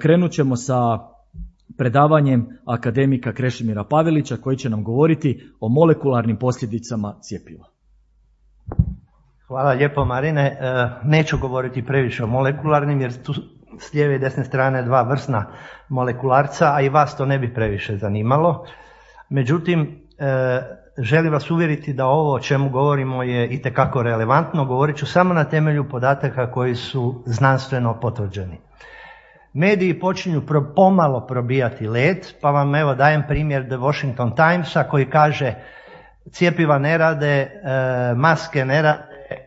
krenut ćemo sa predavanjem akademika Krešimira Pavelića koji će nam govoriti o molekularnim posljedicama cjepiva. Hvala lijepo Marine. E, neću govoriti previše o molekularnim jer tu s lijeve i desne strane dva vrsna molekularca, a i vas to ne bi previše zanimalo. Međutim, e, želim vas uvjeriti da ovo o čemu govorimo je itekako relevantno. Govorit ću samo na temelju podataka koji su znanstveno potvrđeni. Mediji počinju pomalo probijati led, pa vam evo dajem primjer The Washington Timesa koji kaže cijepiva ne rade, e, maske ne rade,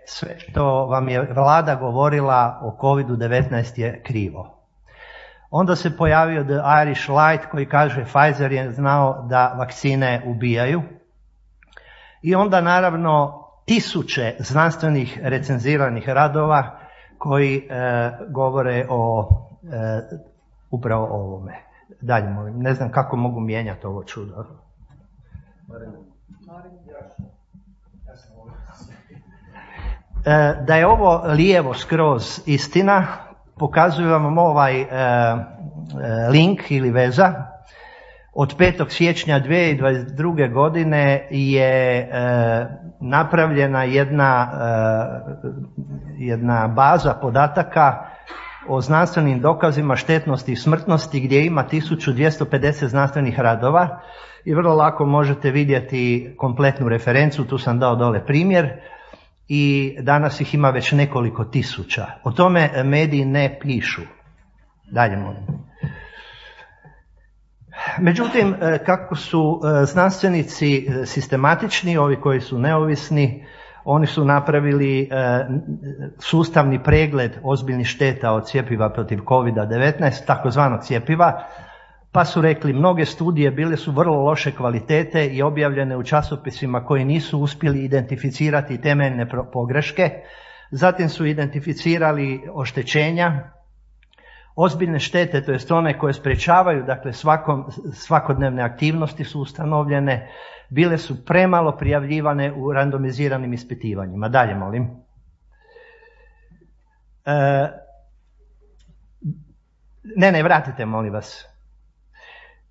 sve što vam je vlada govorila o COVID-19 je krivo. Onda se pojavio The Irish Light koji kaže Pfizer je znao da vakcine ubijaju. I onda naravno tisuće znanstvenih recenziranih radova koji e, govore o upravo o ovome. Dalje molim, ne znam kako mogu mijenjati ovo čudo. E, da je ovo lijevo skroz istina, pokazujem vam ovaj e, e, link ili veza. Od 5. siječnja 2022. godine je napravljena jedna, jedna baza podataka o znanstvenim dokazima štetnosti i smrtnosti gdje ima 1250 znanstvenih radova i vrlo lako možete vidjeti kompletnu referencu, tu sam dao dole primjer i danas ih ima već nekoliko tisuća. O tome mediji ne pišu. Dalje molim. Međutim, e, kako su e, znanstvenici e, sistematični, ovi koji su neovisni, oni su napravili sustavni pregled ozbiljnih šteta od cjepiva protiv COVID-19, takozvanog cjepiva, pa su rekli mnoge studije bile su vrlo loše kvalitete i objavljene u časopisima koji nisu uspjeli identificirati temeljne pogreške. Zatim su identificirali oštećenja, ozbiljne štete, to jest one koje sprečavaju, dakle svakom, svakodnevne aktivnosti su ustanovljene, bile su premalo prijavljivane u randomiziranim ispitivanjima. Dalje molim. E, ne, ne, vratite molim vas.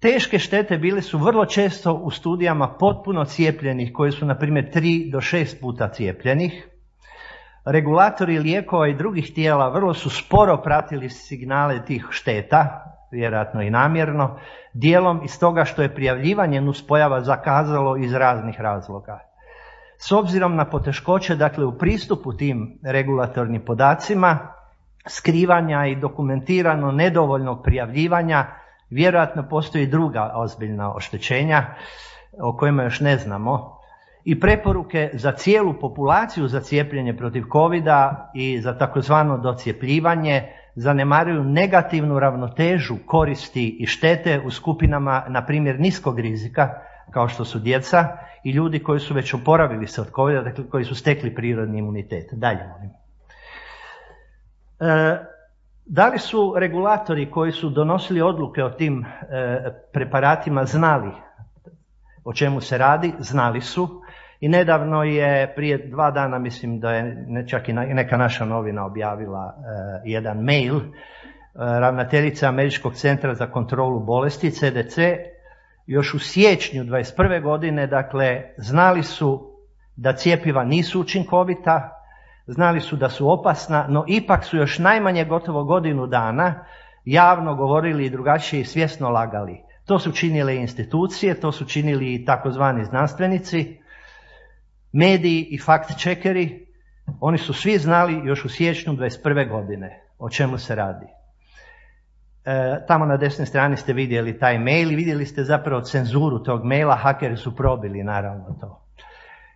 Teške štete bile su vrlo često u studijama potpuno cijepljenih koji su na primjer 3 do 6 puta cijepljenih. Regulatori lijekova i drugih tijela vrlo su sporo pratili signale tih šteta, vjerojatno i namjerno, dijelom iz toga što je prijavljivanje nuspojava zakazalo iz raznih razloga. S obzirom na poteškoće dakle, u pristupu tim regulatornim podacima, skrivanja i dokumentirano nedovoljnog prijavljivanja, Vjerojatno postoji druga ozbiljna oštećenja o kojima još ne znamo i preporuke za cijelu populaciju za cijepljenje protiv covid i za takozvano docijepljivanje zanemaruju negativnu ravnotežu koristi i štete u skupinama, na primjer, niskog rizika, kao što su djeca i ljudi koji su već oporavili se od covid dakle koji su stekli prirodni imunitet. Dalje molim. E, da li su regulatori koji su donosili odluke o tim e, preparatima znali o čemu se radi? Znali su. I nedavno je prije dva dana, mislim da je čak i neka naša novina objavila e, jedan mail, e, ravnateljica Američkog centra za kontrolu bolesti, CDC, još u siječnju 21. godine, dakle, znali su da cijepiva nisu učinkovita, znali su da su opasna, no ipak su još najmanje gotovo godinu dana javno govorili i drugačije i svjesno lagali. To su činile institucije, to su činili i takozvani znanstvenici, mediji i fakt čekeri. Oni su svi znali još u siječnju 21. godine o čemu se radi. E, tamo na desnoj strani ste vidjeli taj mail i vidjeli ste zapravo cenzuru tog maila, hakeri su probili naravno to.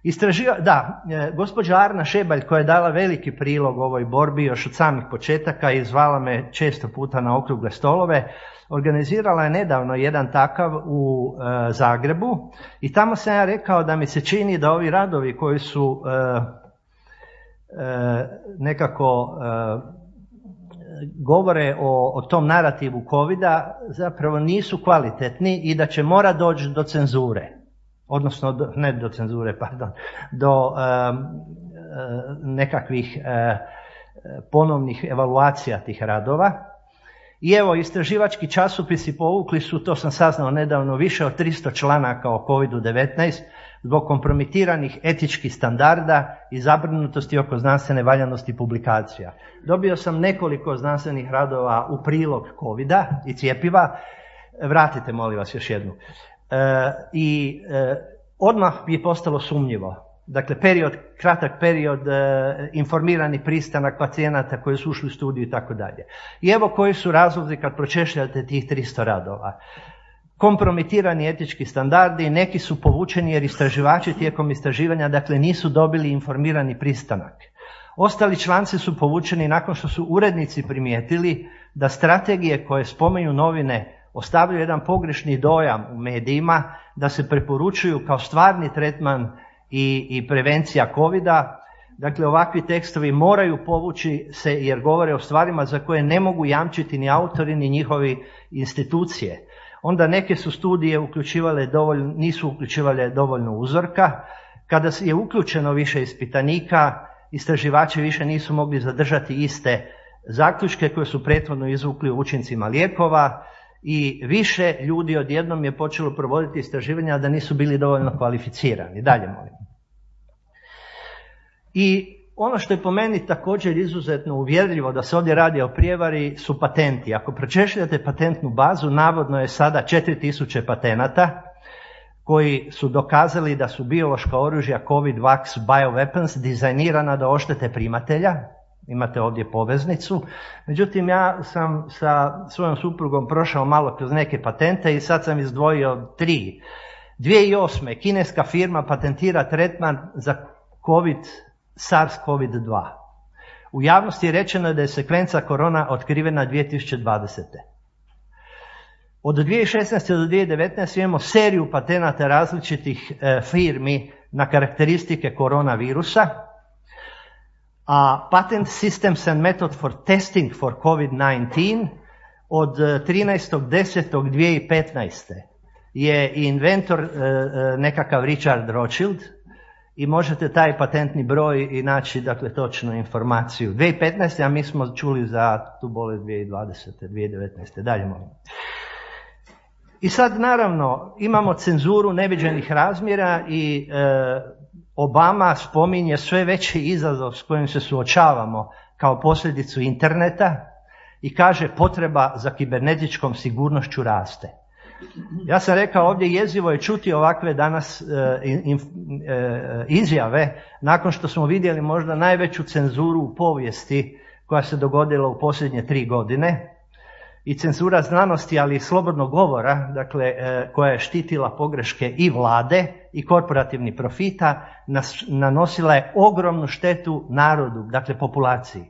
Istraživa, da, e, gospođa Arna Šebalj koja je dala veliki prilog ovoj borbi još od samih početaka i zvala me često puta na okrugle stolove, organizirala je nedavno jedan takav u e, Zagrebu i tamo sam ja rekao da mi se čini da ovi radovi koji su e, nekako govore o, o tom narativu covida zapravo nisu kvalitetni i da će mora doći do cenzure odnosno do, ne do cenzure, pardon, do nekakvih ponovnih evaluacija tih radova. I evo, istraživački časopisi povukli su, to sam saznao nedavno, više od 300 članaka o COVID-19 zbog kompromitiranih etičkih standarda i zabrinutosti oko znanstvene valjanosti publikacija. Dobio sam nekoliko znanstvenih radova u prilog covid i cijepiva. Vratite, molim vas, još jednu. E, I e, odmah je postalo sumnjivo dakle period, kratak period e, informirani pristanak pacijenata koji su ušli u studiju i tako dalje. I evo koji su razlozi kad pročešljate tih 300 radova. Kompromitirani etički standardi, neki su povučeni jer istraživači tijekom istraživanja dakle nisu dobili informirani pristanak. Ostali članci su povučeni nakon što su urednici primijetili da strategije koje spomenju novine ostavljaju jedan pogrešni dojam u medijima, da se preporučuju kao stvarni tretman i, i prevencija covida. Dakle, ovakvi tekstovi moraju povući se jer govore o stvarima za koje ne mogu jamčiti ni autori ni njihovi institucije. Onda neke su studije uključivale dovoljno, nisu uključivale dovoljno uzorka. Kada je uključeno više ispitanika, istraživači više nisu mogli zadržati iste zaključke koje su prethodno izvukli u učincima lijekova i više ljudi odjednom je počelo provoditi istraživanja da nisu bili dovoljno kvalificirani. Dalje molim. I ono što je po meni također izuzetno uvjerljivo da se ovdje radi o prijevari su patenti. Ako pročešljate patentnu bazu, navodno je sada 4000 patenata koji su dokazali da su biološka oružja COVID Vax Bioweapons dizajnirana da oštete primatelja, imate ovdje poveznicu. Međutim, ja sam sa svojom suprugom prošao malo kroz neke patente i sad sam izdvojio tri. 2008. kineska firma patentira tretman za COVID, SARS-CoV-2. U javnosti je rečeno da je sekvenca korona otkrivena 2020. Od 2016. do 2019. imamo seriju patenata različitih e, firmi na karakteristike koronavirusa, a Patent Systems and Method for Testing for COVID-19 od 13.10.2015. E, je inventor e, e, nekakav Richard Rothschild i možete taj patentni broj i naći dakle točnu informaciju. 2015. a mi smo čuli za tu bolest 2020. 2019. Dalje molim. I sad naravno imamo cenzuru neviđenih razmjera i Obama spominje sve veći izazov s kojim se suočavamo kao posljedicu interneta i kaže potreba za kibernetičkom sigurnošću raste. Ja sam rekao ovdje jezivo je čuti ovakve danas e, e, izjave nakon što smo vidjeli možda najveću cenzuru u povijesti koja se dogodila u posljednje tri godine i cenzura znanosti, ali i slobodnog govora, dakle, e, koja je štitila pogreške i vlade i korporativnih profita, nanosila je ogromnu štetu narodu, dakle populaciji.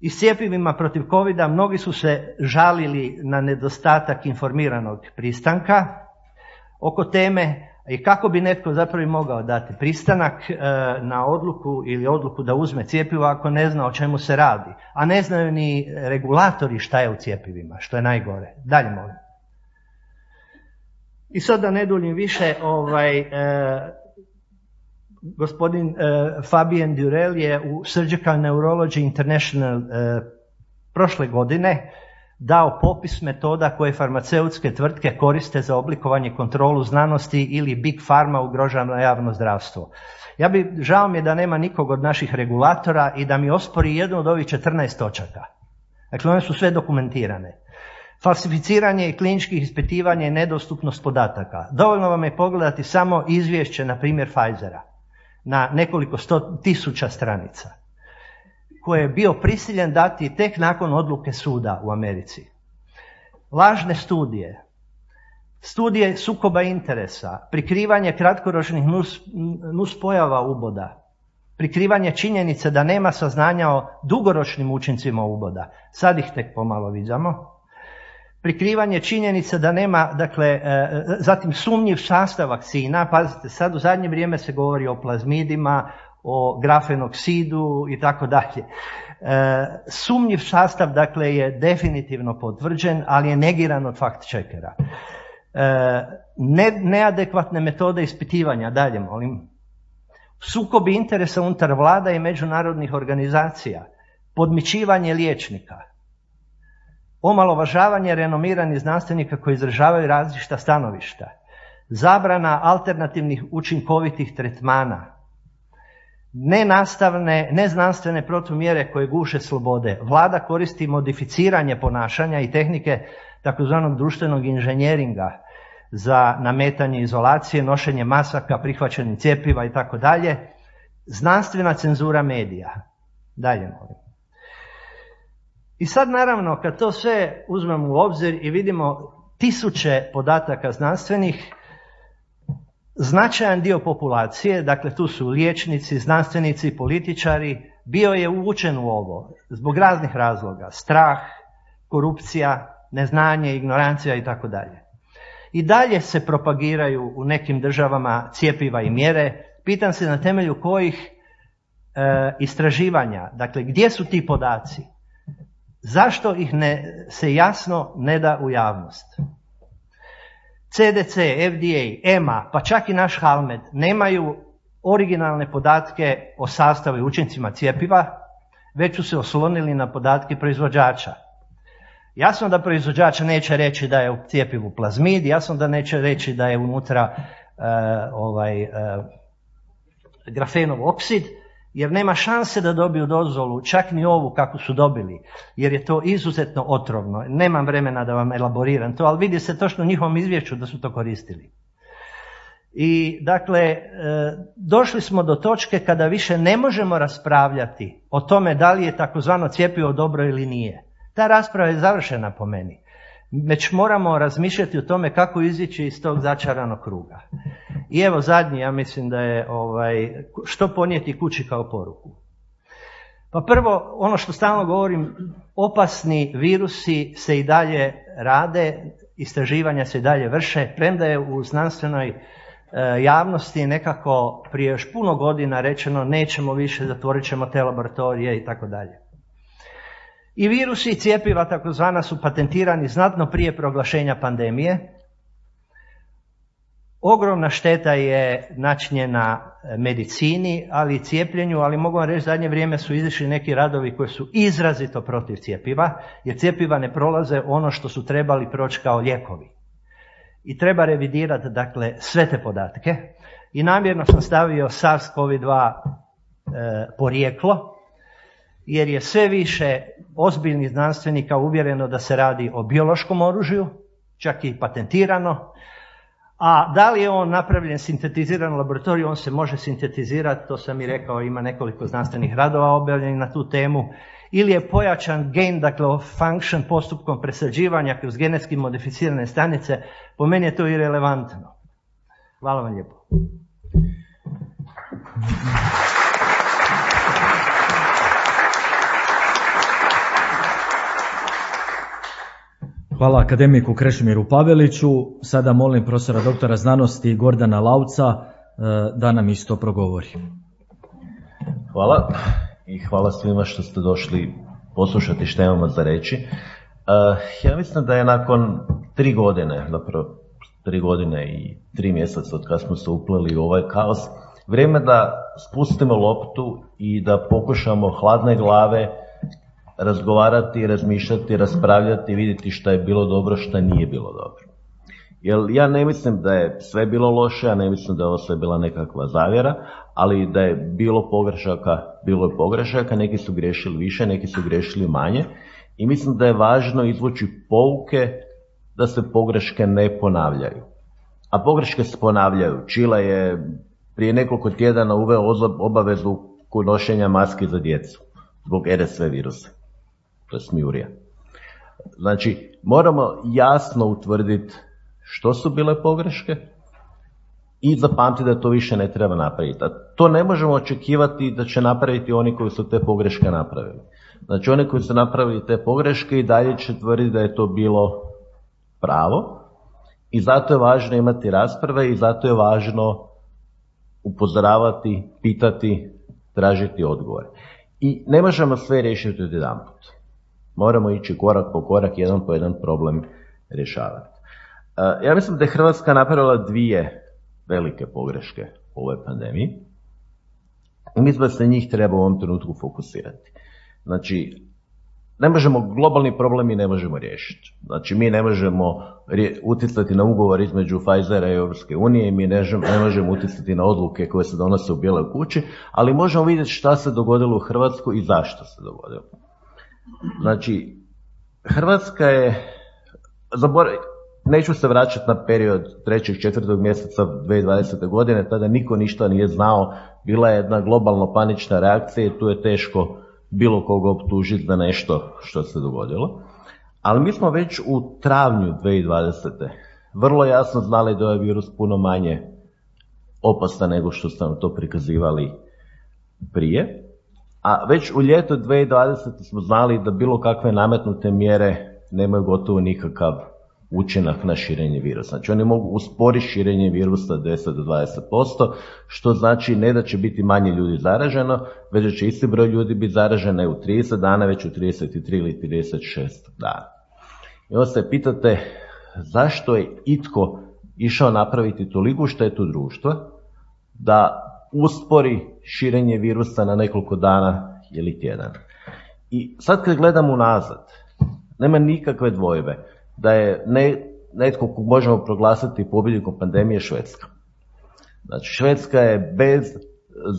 I s cijepivima protiv covid mnogi su se žalili na nedostatak informiranog pristanka oko teme i kako bi netko zapravo mogao dati pristanak e, na odluku ili odluku da uzme cjepivo ako ne zna o čemu se radi. A ne znaju ni regulatori šta je u cjepivima, što je najgore. Dalje molim. I sad da ne duljim više, ovaj, e, gospodin e, Fabien Durel je u Surgical Neurology International prošle godine dao popis metoda koje farmaceutske tvrtke koriste za oblikovanje kontrolu znanosti ili big pharma ugrožava javno zdravstvo. Ja bi, žao mi je da nema nikog od naših regulatora i da mi ospori jednu od ovih 14 točaka. Dakle, one su sve dokumentirane. Falsificiranje i kliničkih ispitivanja i nedostupnost podataka. Dovoljno vam je pogledati samo izvješće, na primjer, Pfizera na nekoliko sto tisuća stranica koje je bio prisiljen dati tek nakon odluke suda u Americi. Lažne studije, studije sukoba interesa, prikrivanje kratkoročnih nus, nuspojava uboda, prikrivanje činjenice da nema saznanja o dugoročnim učincima uboda. Sad ih tek pomalo viđamo. Prikrivanje činjenice da nema, dakle, e, zatim sumnjiv sastav vakcina, pazite, sad u zadnje vrijeme se govori o plazmidima, o grafenoksidu i tako dalje. E, sumnjiv sastav dakle je definitivno potvrđen, ali je negiran od fakt čekera. E, ne, neadekvatne metode ispitivanja, dalje molim. Sukobi interesa unutar vlada i međunarodnih organizacija, podmićivanje liječnika, omalovažavanje renomiranih znanstvenika koji izražavaju različita stanovišta, zabrana alternativnih učinkovitih tretmana, nenastavne, neznanstvene protumjere koje guše slobode. Vlada koristi modificiranje ponašanja i tehnike takozvanog društvenog inženjeringa za nametanje izolacije, nošenje masaka, prihvaćanje cjepiva i tako dalje. Znanstvena cenzura medija. Dalje molim. I sad naravno kad to sve uzmemo u obzir i vidimo tisuće podataka znanstvenih, značajan dio populacije, dakle tu su liječnici, znanstvenici, političari, bio je uvučen u ovo zbog raznih razloga. Strah, korupcija, neznanje, ignorancija i tako dalje. I dalje se propagiraju u nekim državama cijepiva i mjere. Pitam se na temelju kojih e, istraživanja, dakle gdje su ti podaci? Zašto ih ne, se jasno ne da u javnost? CDC, FDA, EMA, pa čak i naš Halmed nemaju originalne podatke o sastavu i učincima cijepiva, već su se oslonili na podatke proizvođača. Jasno da proizvođač neće reći da je u cijepivu plazmid, jasno da neće reći da je unutra uh, ovaj, uh, grafenov oksid, jer nema šanse da dobiju dozvolu, čak ni ovu kako su dobili, jer je to izuzetno otrovno. Nemam vremena da vam elaboriram to, ali vidi se točno u njihovom izvješću da su to koristili. I dakle, e, došli smo do točke kada više ne možemo raspravljati o tome da li je takozvano cjepivo dobro ili nije. Ta rasprava je završena po meni. Već moramo razmišljati o tome kako izići iz tog začaranog kruga. I evo zadnji, ja mislim da je ovaj, što ponijeti kući kao poruku. Pa prvo, ono što stalno govorim, opasni virusi se i dalje rade, istraživanja se i dalje vrše, premda je u znanstvenoj e, javnosti nekako prije još puno godina rečeno nećemo više, zatvorit ćemo te laboratorije i tako dalje. I virusi i cijepiva takozvana su patentirani znatno prije proglašenja pandemije. Ogromna šteta je načinjena medicini, ali i cijepljenju, ali mogu vam reći zadnje vrijeme su izišli neki radovi koji su izrazito protiv cijepiva, jer cijepiva ne prolaze ono što su trebali proći kao lijekovi. I treba revidirati dakle sve te podatke. I namjerno sam stavio SARS-CoV-2 e, porijeklo, jer je sve više ozbiljnih znanstvenika uvjereno da se radi o biološkom oružju, čak i patentirano. A da li je on napravljen sintetiziran u laboratoriju, on se može sintetizirati, to sam i rekao, ima nekoliko znanstvenih radova objavljenih na tu temu, ili je pojačan gain, dakle function postupkom presađivanja kroz genetski modificirane stanice, po meni je to irelevantno. Hvala vam lijepo. Hvala akademiku Krešimiru Paveliću. Sada molim profesora doktora znanosti Gordana Lauca e, da nam isto progovori. Hvala i hvala svima što ste došli poslušati što imamo za reći. E, ja mislim da je nakon tri godine, zapravo tri godine i tri mjeseca od kada smo se upleli u ovaj kaos, vrijeme da spustimo loptu i da pokušamo hladne glave razgovarati, razmišljati, raspravljati, vidjeti šta je bilo dobro, šta nije bilo dobro. Jer ja ne mislim da je sve bilo loše, ja ne mislim da je ovo sve bila nekakva zavjera, ali da je bilo pogrešaka, bilo je pogrešaka, neki su griješili više, neki su griješili manje i mislim da je važno izvući pouke da se pogreške ne ponavljaju. A pogreške se ponavljaju. Čila je prije nekoliko tjedana uveo obavezu nošenja maske za djecu zbog RSV virusa to je smijurija. Znači, moramo jasno utvrditi što su bile pogreške i zapamtiti da to više ne treba napraviti. A to ne možemo očekivati da će napraviti oni koji su te pogreške napravili. Znači, oni koji su napravili te pogreške i dalje će tvrditi da je to bilo pravo i zato je važno imati rasprave i zato je važno upozoravati, pitati, tražiti odgovore. I ne možemo sve riješiti od jedan put. Moramo ići korak po korak, jedan po jedan problem rješavati. E, ja mislim da je Hrvatska napravila dvije velike pogreške u ovoj pandemiji. I mislim da se njih treba u ovom trenutku fokusirati. Znači, ne možemo, globalni problem mi ne možemo riješiti. Znači mi ne možemo utjecati na ugovor između Pfizera i Europske unije, mi ne, ne možemo utjecati na odluke koje se donose u Bijeloj kući, ali možemo vidjeti šta se dogodilo u Hrvatskoj i zašto se dogodilo. Znači, Hrvatska je, zabor, neću se vraćati na period trećeg, četvrtog mjeseca 2020. godine, tada niko ništa nije znao, bila je jedna globalno panična reakcija i tu je teško bilo koga optužiti za nešto što se dogodilo. Ali mi smo već u travnju 2020. vrlo jasno znali da je virus puno manje opasan nego što ste nam to prikazivali prije. A već u ljeto 2020. smo znali da bilo kakve nametnute mjere nemaju gotovo nikakav učinak na širenje virusa. Znači oni mogu usporiti širenje virusa 10 do 20%, što znači ne da će biti manje ljudi zaraženo, već da će isti broj ljudi biti zaraženo u 30 dana, već u 33 ili 36 dana. I onda se pitate zašto je itko išao napraviti toliko štetu društva da uspori širenje virusa na nekoliko dana ili tjedan. I sad kad gledamo unazad, nema nikakve dvojbe da je ne, netko ko možemo proglasiti pobjednikom pandemije Švedska. Znači Švedska je bez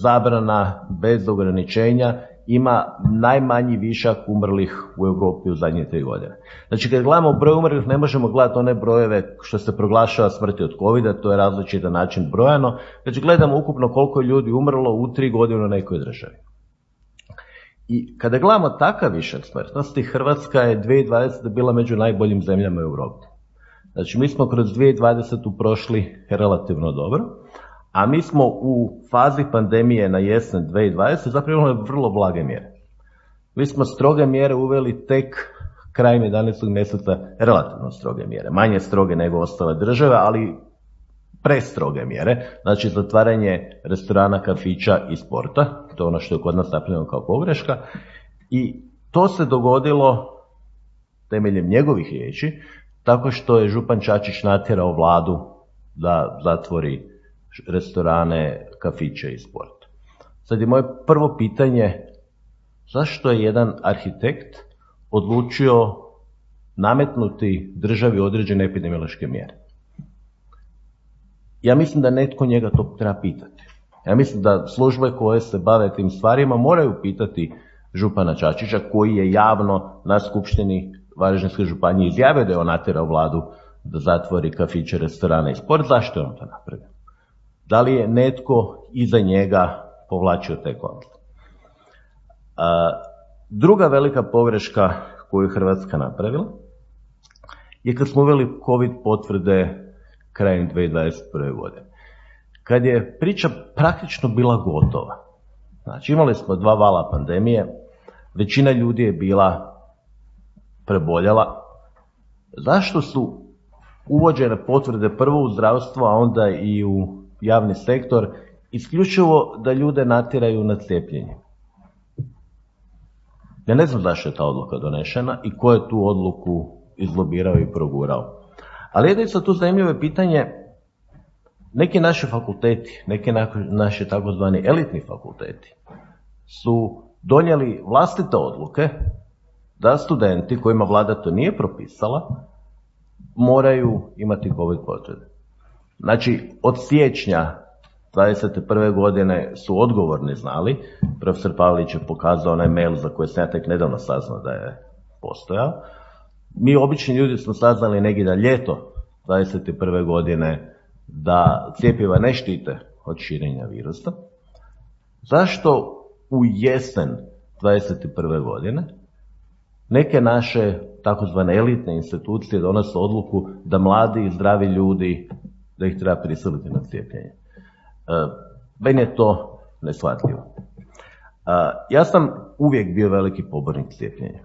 zabrana, bez ograničenja ima najmanji višak umrlih u Europi u zadnje tri godine. Znači kad gledamo broj umrlih ne možemo gledati one brojeve što se proglašava smrti od covid to je različiti način brojano, već gledamo ukupno koliko je ljudi umrlo u tri godine u nekoj državi. I kada gledamo takav višak smrtnosti, Hrvatska je 2020. bila među najboljim zemljama u Europi. Znači mi smo kroz 2020. prošli relativno dobro, a mi smo u fazi pandemije na jesen 2020. zapravo imali vrlo blage mjere. Mi smo stroge mjere uveli tek krajem 11. mjeseca, relativno stroge mjere, manje stroge nego ostale države, ali prestroge mjere, znači zatvaranje restorana, kafića i sporta, to je ono što je kod nas napravljeno kao pogreška i to se dogodilo temeljem njegovih riječi tako što je Župan Čačić natjerao vladu da zatvori restorane, kafiće i sport. Sad je moje prvo pitanje zašto je jedan arhitekt odlučio nametnuti državi određene epidemiološke mjere? Ja mislim da netko njega to treba pitati. Ja mislim da službe koje se bave tim stvarima moraju pitati župana Čačića koji je javno na skupštini Varaždinske županije izjavio da je on natjerao vladu da zatvori kafiće, restorane i sport. Zašto je on to napravio? Da li je netko iza njega povlačio te kontle? Druga velika pogreška koju je Hrvatska napravila je kad smo uveli covid potvrde krajem 2021. godine. Kad je priča praktično bila gotova, znači imali smo dva vala pandemije, većina ljudi je bila preboljela, zašto su uvođene potvrde prvo u zdravstvo, a onda i u javni sektor, isključivo da ljude natiraju na cijepljenje? Ja ne znam zašto je ta odluka donešena i ko je tu odluku izlobirao i progurao. Ali isto tu zanimljivo pitanje, neki naši fakulteti, neki naši takozvani elitni fakulteti su donijeli vlastite odluke da studenti kojima vlada to nije propisala moraju imati covid potvrde. Znači od siječnja 21. godine su odgovorni znali, profesor Pavlić je pokazao onaj mail za koji sam ja tek nedavno saznao da je postojao, mi obični ljudi smo saznali negdje da ljeto 21. godine da cijepiva ne štite od širenja virusa. Zašto u jesen 21. godine neke naše takozvane elitne institucije donose odluku da mladi i zdravi ljudi da ih treba prisiliti na cijepljenje. E, meni je to neshvatljivo. E, ja sam uvijek bio veliki pobornik cijepljenja.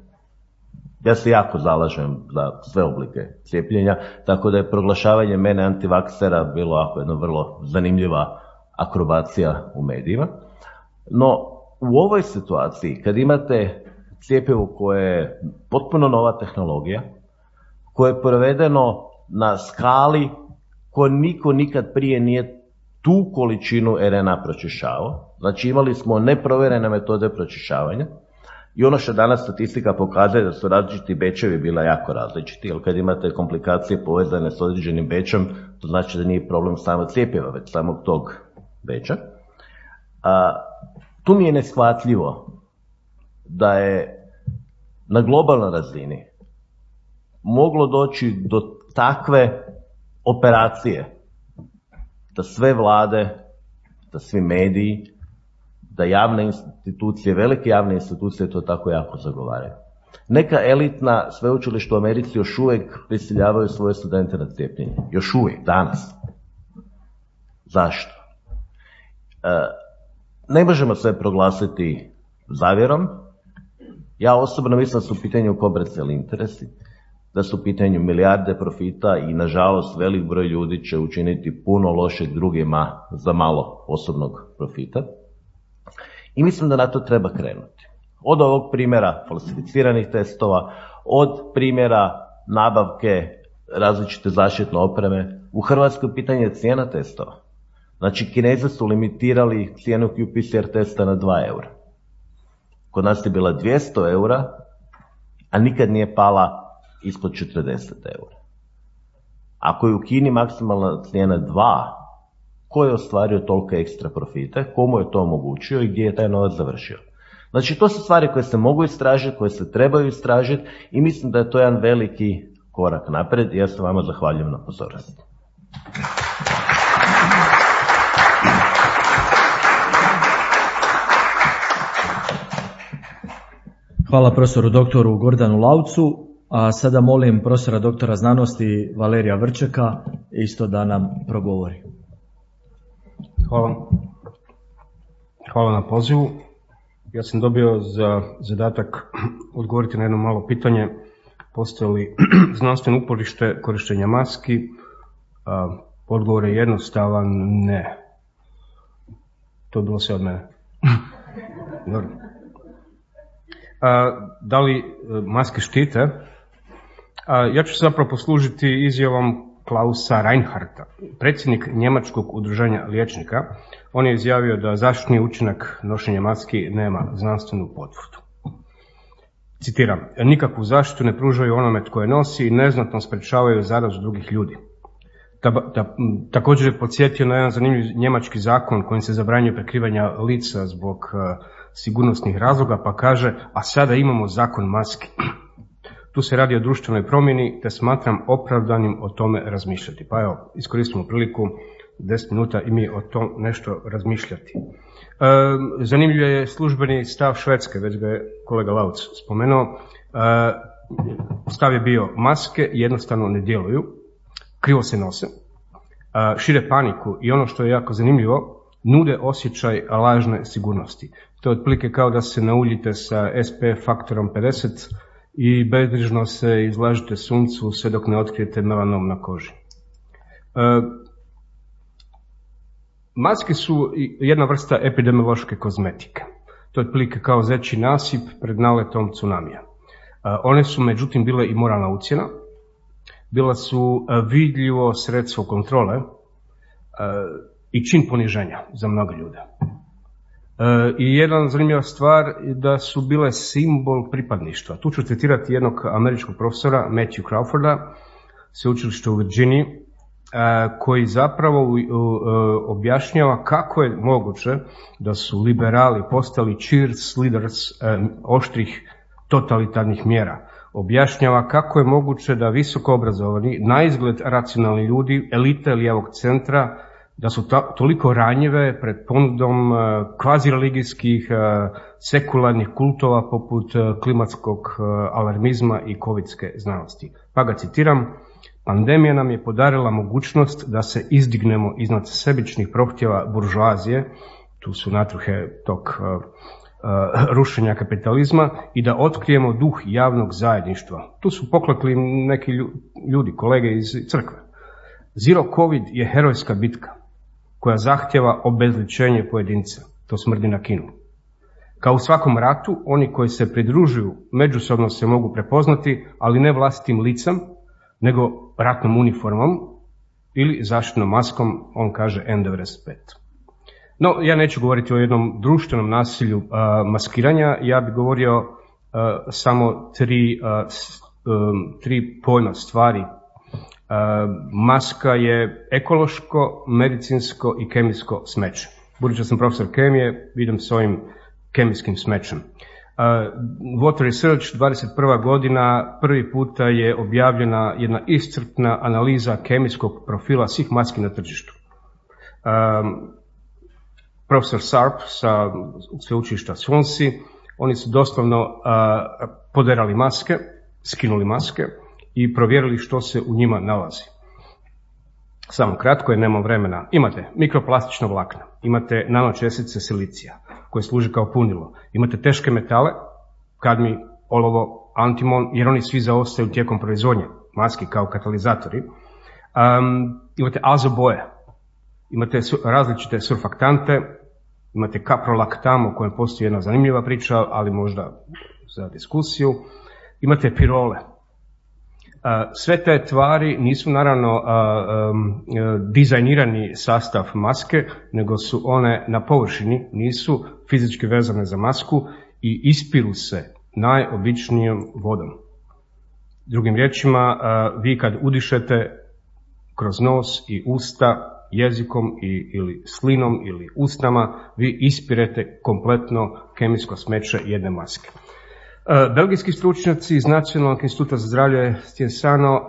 Ja se jako zalažem za sve oblike cijepljenja, tako da je proglašavanje mene antivaksera bilo ako jedna vrlo zanimljiva akrobacija u medijima. No, u ovoj situaciji, kad imate cijepivo koje je potpuno nova tehnologija, koje je provedeno na skali koje niko nikad prije nije tu količinu RNA pročišćavao, znači imali smo neprovjerene metode pročišćavanja, I ono što danas statistika pokazuje da su različiti bečevi bila jako različiti, jer kad imate komplikacije povezane s određenim bečom, to znači da nije problem samo cijepiva, već samog tog beča. A, tu mi je neshvatljivo da je na globalnoj razini moglo doći do takve operacije da sve vlade, da svi mediji, da javne institucije, velike javne institucije to tako jako zagovaraju. Neka elitna sveučilišta u Americi još uvijek prisiljavaju svoje studente na cijepljenje. Još uvijek, danas. Zašto? E, ne možemo sve proglasiti zavjerom. Ja osobno mislim da su u pitanju komercijalni interesi, da su u pitanju milijarde profita i nažalost velik broj ljudi će učiniti puno loše drugima za malo osobnog profita. I mislim da na to treba krenuti. Od ovog primjera falsificiranih testova, od primjera nabavke različite zaštitne opreme. U Hrvatskoj pitanje je cijena testova. Znači, Kinezi su limitirali cijenu qPCR testa na 2 eura. Kod nas je bila 200 eura, a nikad nije pala ispod 40 eura. Ako je u Kini maksimalna cijena 2, ko je ostvario tolike ekstra profite, komu je to omogućio i gdje je taj novac završio. Znači to su stvari koje se mogu istražiti, koje se trebaju istražiti i mislim da je to jedan veliki korak naprijed i ja se vama zahvaljujem na pozornosti. Hvala profesoru doktoru Gordanu Laucu, a sada molim profesora doktora znanosti Valerija Vrčeka isto da nam progovori. Hvala. Hvala na pozivu. Ja sam dobio za zadatak odgovoriti na jedno malo pitanje. Postoje li znanstveno uporište korištenja maski? Odgovor je jednostavan, ne. To je bilo sve od mene. Dobro. Da li e, maske štite? Ja ću se zapravo poslužiti izjavom Klausa Reinharta, predsjednik Njemačkog udruženja liječnika, on je izjavio da zaštitni učinak nošenja maski nema znanstvenu potvrdu. Citiram, nikakvu zaštitu ne pružaju onome tko je nosi i neznatno sprečavaju zarazu drugih ljudi. također je podsjetio na jedan zanimljiv njemački zakon kojim se zabranjuje prekrivanja lica zbog e, sigurnosnih razloga, pa kaže, a sada imamo zakon maski. Tu se radi o društvenoj promjeni, te smatram opravdanim o tome razmišljati. Pa evo, iskoristimo priliku 10 minuta i mi o tom nešto razmišljati. E, zanimljiv je službeni stav Švedske, već ga je kolega Lauc spomenuo. E, stav je bio maske jednostavno ne djeluju, krivo se nose, e, šire paniku i ono što je jako zanimljivo, nude osjećaj lažne sigurnosti. To je otprilike kao da se nauljite sa SP faktorom 50 i bezbrižno se izlažite suncu sve dok ne otkrijete melanom na koži. E, maske su jedna vrsta epidemiološke kozmetike. To je otprilike kao zeći nasip pred naletom tsunamija. E, one su međutim bile i moralna ucjena, bila su e, vidljivo sredstvo kontrole i čin poniženja za mnoge ljude. E, I jedna zanimljiva stvar da su bile simbol pripadništva. Tu ću citirati jednog američkog profesora, Matthew Crawforda, sveučilište u Virginiji, e, koji zapravo e, objašnjava kako je moguće da su liberali postali cheers leaders oštrih totalitarnih mjera. Objašnjava kako je moguće da visoko obrazovani, na izgled racionalni ljudi, elite lijevog centra, da su toliko ranjive pred ponudom e, kvazireligijskih e, sekularnih kultova poput e, klimatskog alarmizma i covidske znanosti. Pa ga citiram, pandemija nam je podarila mogućnost da se izdignemo iznad sebičnih prohtjeva buržoazije, tu su natruhe tog rušenja kapitalizma i da otkrijemo duh javnog zajedništva. Tu su poklekli neki ljudi, kolege iz crkve. Zero Covid je herojska bitka koja zahtjeva obezličenje pojedinca. To smrdi na kinu. Kao u svakom ratu, oni koji se pridružuju međusobno se mogu prepoznati, ali ne vlastitim licem, nego ratnom uniformom ili zaštitnom maskom, on kaže N95. No, ja neću govoriti o jednom društvenom nasilju maskiranja, ja bih govorio samo tri, tri pojma stvari. Maska je ekološko, medicinsko i kemijsko smeće. Budući da sam profesor kemije, vidim s ovim kemijskim smećem. Water Research 21. godina prvi puta je objavljena jedna iscrpna analiza kemijskog profila svih maski na tržištu. profesor Sarp sa sveučilišta Swansea, oni su doslovno poderali maske, skinuli maske i provjerili što se u njima nalazi. Samo kratko jer nemam vremena. Imate mikroplastično vlakna, imate nanočestice silicija koje služe kao punilo, imate teške metale, kadmi, olovo, antimon, jer oni svi zaostaju tijekom proizvodnje maski kao katalizatori. Um, imate azoboje, imate različite surfaktante, imate kaprolaktam o kojem postoji jedna zanimljiva priča, ali možda za diskusiju. Imate pirole, sve te tvari nisu naravno dizajnirani sastav maske, nego su one na površini, nisu fizički vezane za masku i ispiru se najobičnijom vodom. Drugim riječima, vi kad udišete kroz nos i usta, jezikom ili slinom ili ustama, vi ispirete kompletno kemijsko smeće jedne maske. E, belgijski stručnjaci iz Nacionalnog instituta za zdravlje Stjensano e,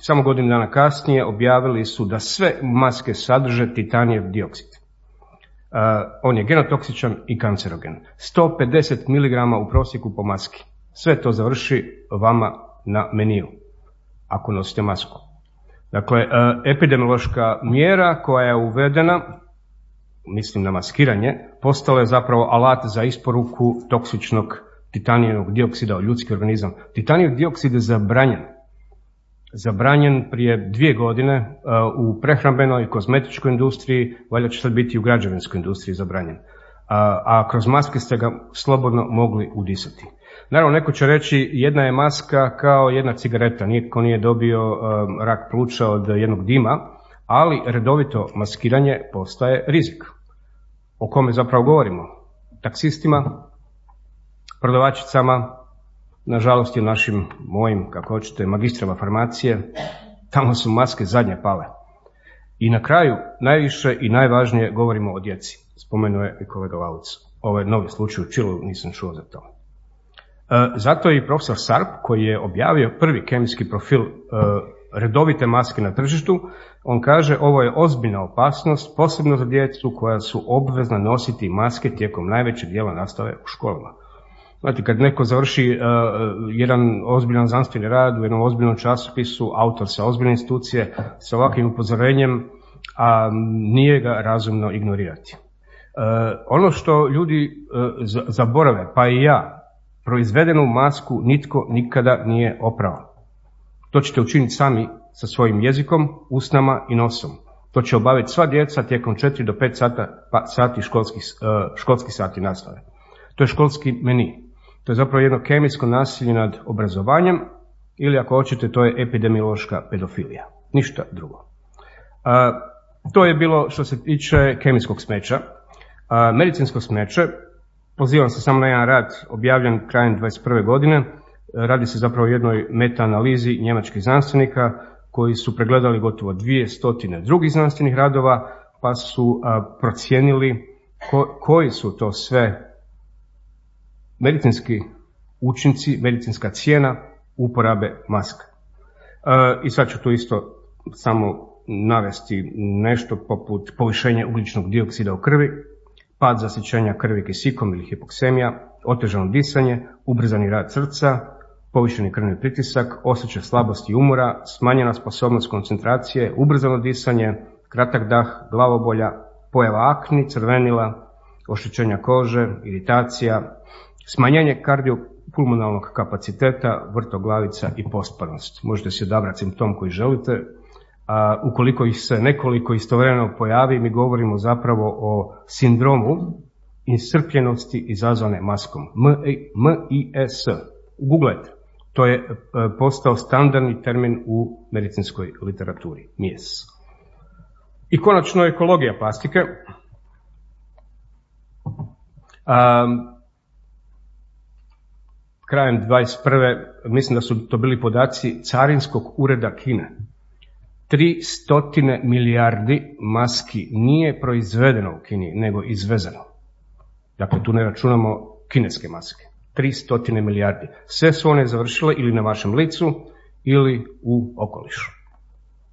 samo godinu dana kasnije objavili su da sve maske sadrže titanijev dioksid. E, on je genotoksičan i kancerogen. 150 mg u prosjeku po maski. Sve to završi vama na meniju, ako nosite masku. Dakle, epidemiološka mjera koja je uvedena mislim na maskiranje, postalo je zapravo alat za isporuku toksičnog titanijevog dioksida u ljudski organizam. Titanijev dioksid je zabranjen. Zabranjen prije dvije godine uh, u prehrambenoj i kozmetičkoj industriji, valjda će sad biti u građevinskoj industriji zabranjen. A, a kroz maske ste ga slobodno mogli udisati. Naravno, neko će reći jedna je maska kao jedna cigareta, niko nije dobio um, rak pluća od jednog dima, ali redovito maskiranje postaje rizik o kome zapravo govorimo. Taksistima, prodavačicama, nažalost i našim mojim, kako hoćete, magistrama farmacije, tamo su maske zadnje pale. I na kraju, najviše i najvažnije govorimo o djeci. Spomenuo je i kolega Lauc. Ovo je novi slučaj u Čilu, nisam čuo za to. E, zato i profesor Sarp, koji je objavio prvi kemijski profil e, redovite maske na tržištu, on kaže ovo je ozbiljna opasnost, posebno za djecu koja su obvezna nositi maske tijekom najvećeg dijela nastave u školama. Znate, kad neko završi uh, jedan ozbiljan znanstveni rad u jednom ozbiljnom časopisu, autor sa ozbiljne institucije, sa ovakvim upozorenjem, a nije ga razumno ignorirati. Uh, ono što ljudi uh, zaborave, pa i ja, proizvedenu masku nitko nikada nije oprao. To ćete učiniti sami sa svojim jezikom, usnama i nosom. To će obaviti sva djeca tijekom 4 do 5 sata, pa, sati školskih, uh, školski sati nastave. To je školski meni. To je zapravo jedno kemijsko nasilje nad obrazovanjem ili ako hoćete to je epidemiološka pedofilija. Ništa drugo. Uh, to je bilo što se tiče kemijskog smeća. Uh, medicinsko smeće, pozivam se samo na jedan rad objavljen krajem 21. godine, Radi se zapravo o jednoj meta-analizi njemačkih znanstvenika koji su pregledali gotovo dvije stotine drugih znanstvenih radova pa su procijenili koji su to sve medicinski učinci, medicinska cijena uporabe maska. I sad ću tu isto samo navesti nešto poput povišenja ugljičnog dioksida u krvi, pad zasićenja krvi kisikom ili hipoksemija, otežano disanje, ubrzani rad srca, povišeni krvni pritisak, osjećaj slabosti i umora, smanjena sposobnost koncentracije, ubrzano disanje, kratak dah, glavobolja, pojava akni, crvenila, oštećenja kože, iritacija, smanjenje kardiopulmonalnog kapaciteta, vrtoglavica i postparnost. Možete se odabrati simptom koji želite. A ukoliko ih se nekoliko istovremeno pojavi, mi govorimo zapravo o sindromu iscrpljenosti izazvane maskom. M-I-S. Googlajte. To je e, postao standardni termin u medicinskoj literaturi, mijes. I konačno ekologija plastike. krajem 21. mislim da su to bili podaci Carinskog ureda Kine. 300 milijardi maski nije proizvedeno u Kini, nego izvezeno. Dakle, tu ne računamo kineske maske. 300 milijardi. Sve su one završile ili na vašem licu ili u okolišu.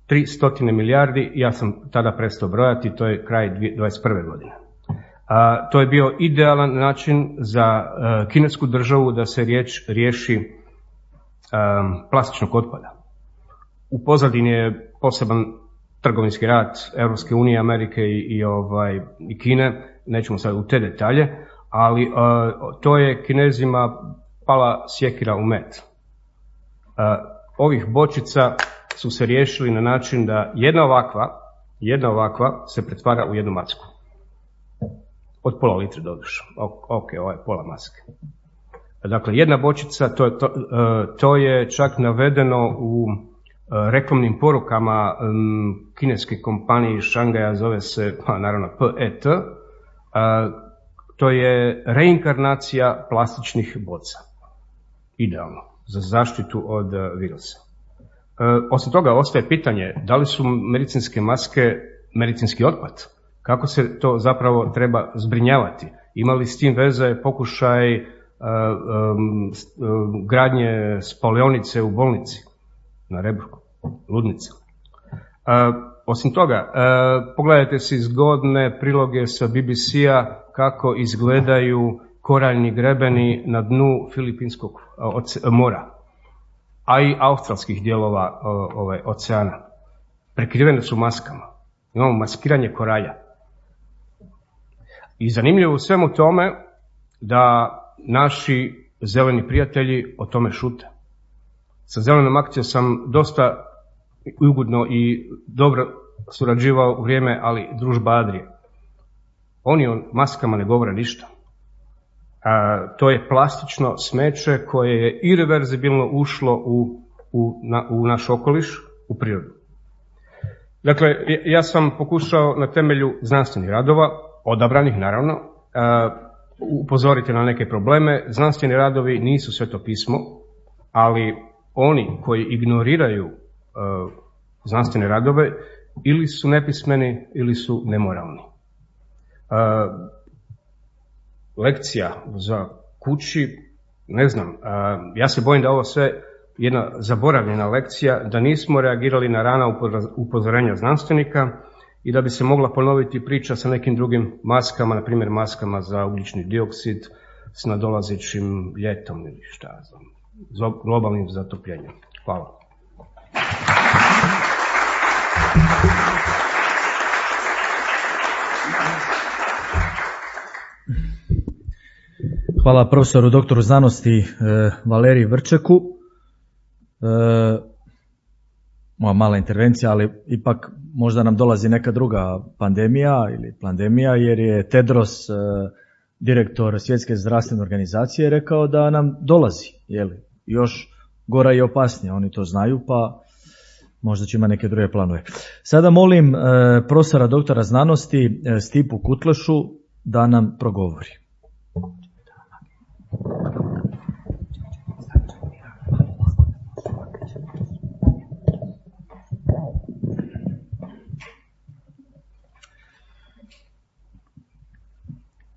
300 milijardi, ja sam tada prestao brojati, to je kraj 21. godine. A, to je bio idealan način za kinesku državu da se riječ, riješi plastičnog otpada. U pozadini je poseban trgovinski rat Europske unije, Amerike i, i, ovaj, i Kine, nećemo sad u te detalje, ali to je kinezima pala sjekira u met. ovih bočica su se riješili na način da jedna ovakva, jedna ovakva se pretvara u jednu masku. Od pola litre doduše. Ok, ovo je pola maske. Dakle, jedna bočica, to, to, to je čak navedeno u reklamnim porukama kineske kompanije iz Šangaja, zove se, pa naravno, PET, to je reinkarnacija plastičnih boca. Idealno, za zaštitu od virusa. Osim toga, ostaje pitanje da li su medicinske maske medicinski otpad? Kako se to zapravo treba zbrinjavati? Ima li s tim veze pokušaj gradnje spalionice u bolnici na Rebru, ludnica? Osim toga, pogledajte si zgodne priloge sa BBC-a kako izgledaju koraljni grebeni na dnu Filipinskog mora, a i australskih dijelova ovaj, oceana. Prekrivene su maskama. Imamo maskiranje koralja. I zanimljivo u svemu tome da naši zeleni prijatelji o tome šute. Sa zelenom akcijom sam dosta ugodno i dobro surađivao u vrijeme, ali družba Adrije. Oni o maskama ne govore ništa. A, to je plastično smeće koje je irreverzibilno ušlo u, u, na, u naš okoliš, u prirodu. Dakle, ja sam pokušao na temelju znanstvenih radova, odabranih naravno, upozoriti na neke probleme. Znanstveni radovi nisu sve to pismo, ali oni koji ignoriraju znanstvene radove ili su nepismeni ili su nemoralni. Lekcija za kući, ne znam, ja se bojim da ovo sve jedna zaboravljena lekcija, da nismo reagirali na rana upozorenja znanstvenika i da bi se mogla ponoviti priča sa nekim drugim maskama, na primjer maskama za ugljični dioksid s nadolazećim ljetom ili šta znam, globalnim zatopljenjem. Hvala. Hvala profesoru doktoru znanosti e, Valeriji Vrčeku. E, moja mala intervencija, ali ipak možda nam dolazi neka druga pandemija ili pandemija, jer je Tedros, e, direktor Svjetske zdravstvene organizacije, rekao da nam dolazi. Jeli? Još gora i opasnija, oni to znaju, pa možda će ima neke druge planove. Sada molim e, profesora doktora znanosti e, Stipu Kutlešu da nam progovori.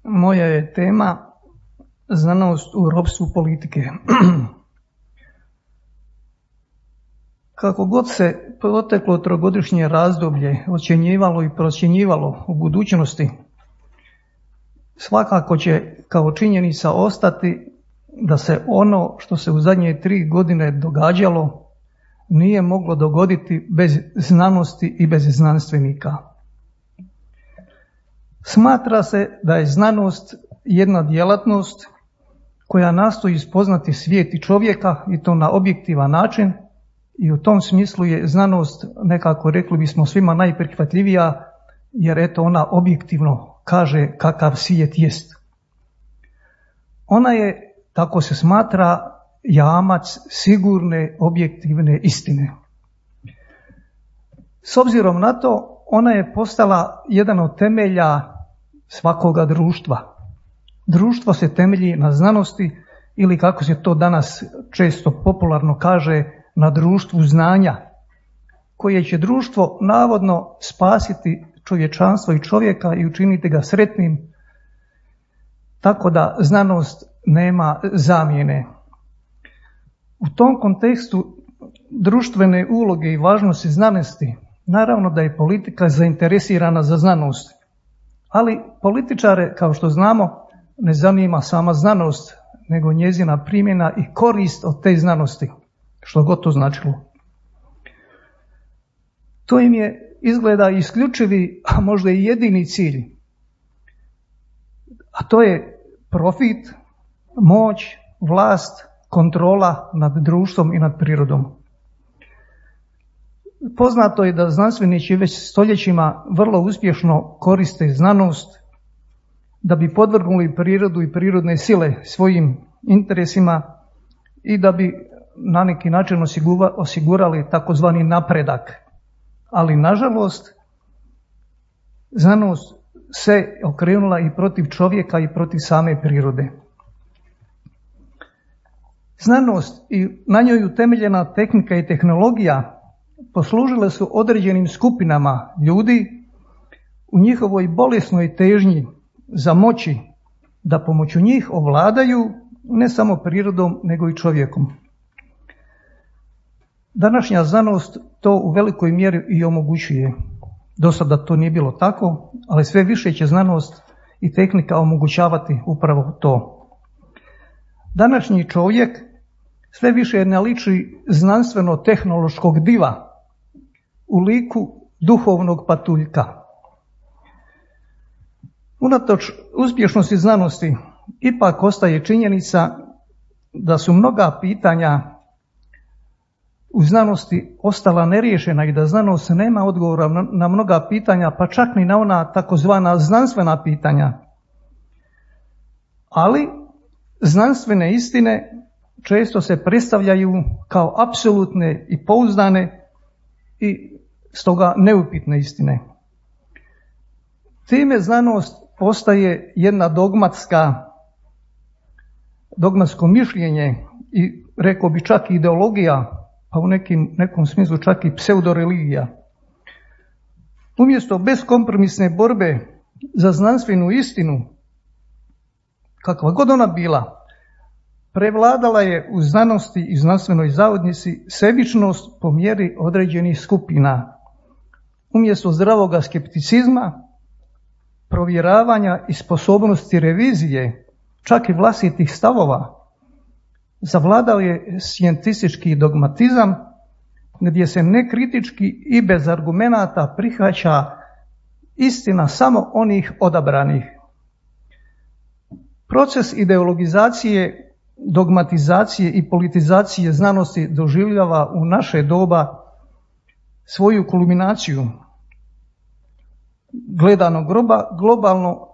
Moja je tema znanost u ropstvu politike. Kako god se proteklo trogodišnje razdoblje ocjenjivalo i procjenjivalo u budućnosti, svakako će kao činjenica ostati da se ono što se u zadnje tri godine događalo nije moglo dogoditi bez znanosti i bez znanstvenika. Smatra se da je znanost jedna djelatnost koja nastoji spoznati svijet i čovjeka i to na objektivan način i u tom smislu je znanost nekako rekli bismo svima najprihvatljivija jer eto ona objektivno kaže kakav svijet jest. Ona je, tako se smatra, jamac sigurne objektivne istine. S obzirom na to, ona je postala jedan od temelja svakoga društva. Društvo se temelji na znanosti ili kako se to danas često popularno kaže na društvu znanja koje će društvo navodno spasiti čovječanstvo i čovjeka i učiniti ga sretnim. Tako da znanost nema zamjene. U tom kontekstu društvene uloge i važnosti znanosti, naravno da je politika zainteresirana za znanost, ali političare, kao što znamo, ne zanima sama znanost, nego njezina primjena i korist od te znanosti, što god to značilo. To im je izgleda isključivi, a možda i jedini cilj, a to je profit, moć, vlast, kontrola nad društvom i nad prirodom. Poznato je da znanstvenici već stoljećima vrlo uspješno koriste znanost da bi podvrgnuli prirodu i prirodne sile svojim interesima i da bi na neki način osigurali takozvani napredak. Ali nažalost znanost se okrenula i protiv čovjeka i protiv same prirode. Znanost i na njoj utemeljena tehnika i tehnologija poslužile su određenim skupinama ljudi u njihovoj bolesnoj težnji za moći da pomoću njih ovladaju ne samo prirodom nego i čovjekom. Današnja znanost to u velikoj mjeri i omogućuje. Do sada to nije bilo tako, ali sve više će znanost i tehnika omogućavati upravo to. Današnji čovjek sve više ne liči znanstveno-tehnološkog diva u liku duhovnog patuljka. Unatoč uspješnosti znanosti ipak ostaje činjenica da su mnoga pitanja u znanosti ostala neriješena i da znanost nema odgovora na mnoga pitanja, pa čak ni na ona takozvana znanstvena pitanja. Ali znanstvene istine često se predstavljaju kao apsolutne i pouzdane i stoga neupitne istine. Time znanost postaje jedna dogmatska dogmatsko mišljenje i rekao bi čak ideologija, pa u nekim, nekom smislu čak i pseudoreligija. Umjesto beskompromisne borbe za znanstvenu istinu, kakva god ona bila, prevladala je u znanosti i znanstvenoj zavodnici sebičnost po mjeri određenih skupina. Umjesto zdravoga skepticizma, provjeravanja i sposobnosti revizije, čak i vlastitih stavova, zavladao je sjentistički dogmatizam gdje se nekritički i bez argumenata prihvaća istina samo onih odabranih. Proces ideologizacije dogmatizacije i politizacije znanosti doživljava u naše doba svoju kulminaciju. Gledano groba, globalno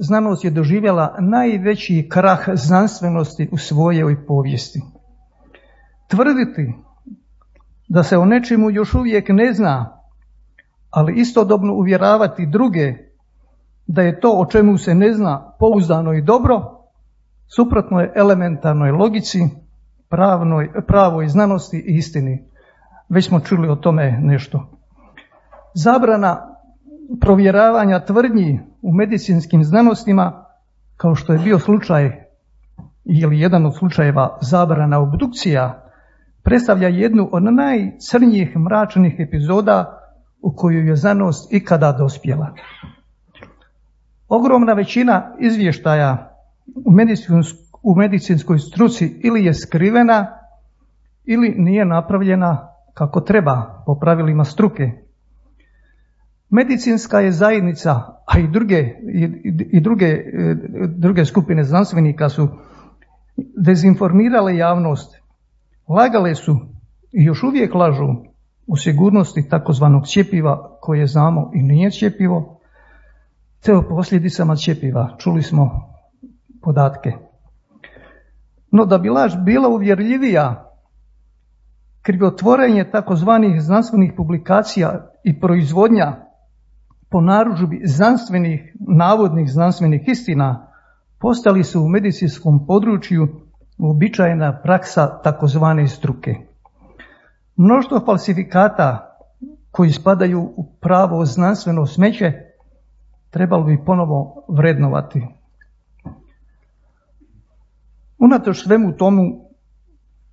znanost je doživjela najveći krah znanstvenosti u svojoj povijesti. Tvrditi da se o nečemu još uvijek ne zna, ali istodobno uvjeravati druge da je to o čemu se ne zna pouzdano i dobro, Suprotno je elementarnoj logici, pravnoj, pravoj znanosti i istini. Već smo čuli o tome nešto. Zabrana provjeravanja tvrdnji u medicinskim znanostima, kao što je bio slučaj ili jedan od slučajeva zabrana obdukcija, predstavlja jednu od najcrnijih mračnih epizoda u koju je znanost ikada dospjela. Ogromna većina izvještaja u, u medicinskoj struci ili je skrivena ili nije napravljena kako treba po pravilima struke. Medicinska je zajednica, a i druge, i druge, druge skupine znanstvenika su dezinformirale javnost, lagale su i još uvijek lažu u sigurnosti takozvanog cjepiva koje znamo i nije cjepivo, te o posljedicama cjepiva. Čuli smo podatke. No da bi laž bila uvjerljivija, krivotvorenje takozvanih znanstvenih publikacija i proizvodnja po naručbi znanstvenih, navodnih znanstvenih istina postali su u medicinskom području uobičajena praksa takozvane struke. Mnoštvo falsifikata koji spadaju u pravo znanstveno smeće trebalo bi ponovo vrednovati. Unatoč svemu tomu,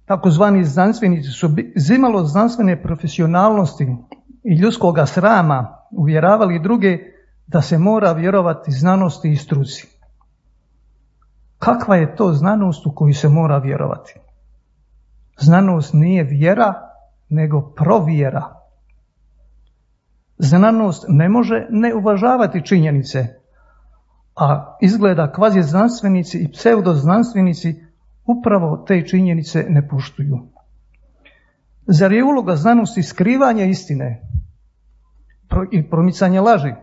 takozvani znanstvenici su zimalo znanstvene profesionalnosti i ljudskoga srama uvjeravali druge da se mora vjerovati znanosti i struci. Kakva je to znanost u koju se mora vjerovati? Znanost nije vjera, nego provjera. Znanost ne može ne uvažavati činjenice, a izgleda kvazi znanstvenici i pseudoznanstvenici upravo te činjenice ne poštuju. Zar je uloga znanosti skrivanje istine i promicanje laži?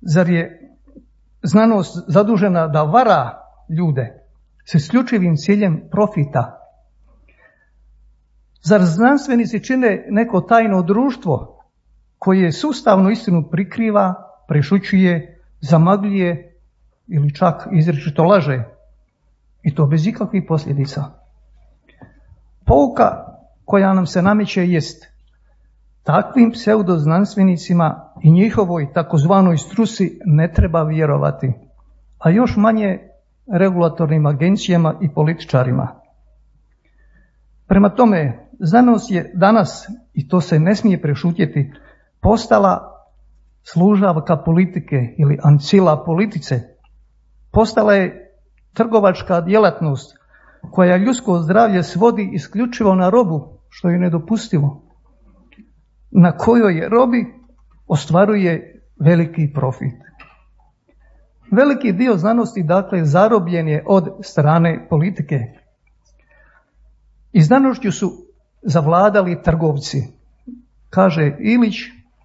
Zar je znanost zadužena da vara ljude s isključivim ciljem profita? Zar znanstvenici čine neko tajno društvo koje sustavno istinu prikriva, prešućuje, zamagljuje ili čak izričito laže? I to bez ikakvih posljedica. Pouka koja nam se nameće jest takvim pseudoznanstvenicima i njihovoj takozvanoj strusi ne treba vjerovati, a još manje regulatornim agencijama i političarima. Prema tome, znanost je danas, i to se ne smije prešutjeti, postala služavka politike ili ancila politice. Postala je trgovačka djelatnost koja ljudsko zdravlje svodi isključivo na robu, što je nedopustivo, na kojoj robi ostvaruje veliki profit. Veliki dio znanosti, dakle, zarobljen je od strane politike. I znanošću su zavladali trgovci. Kaže Ilić,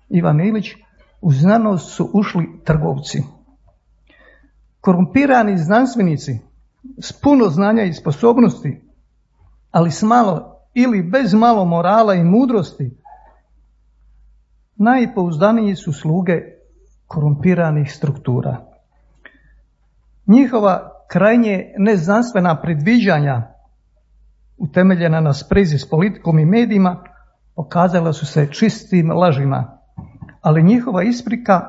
Ivan Ilić, u znanost su ušli trgovci. Korumpirani znanstvenici s puno znanja i sposobnosti, ali s malo ili bez malo morala i mudrosti, najpouzdaniji su sluge korumpiranih struktura. Njihova krajnje neznanstvena predviđanja utemeljena na sprezi s politikom i medijima pokazala su se čistim lažima, ali njihova isprika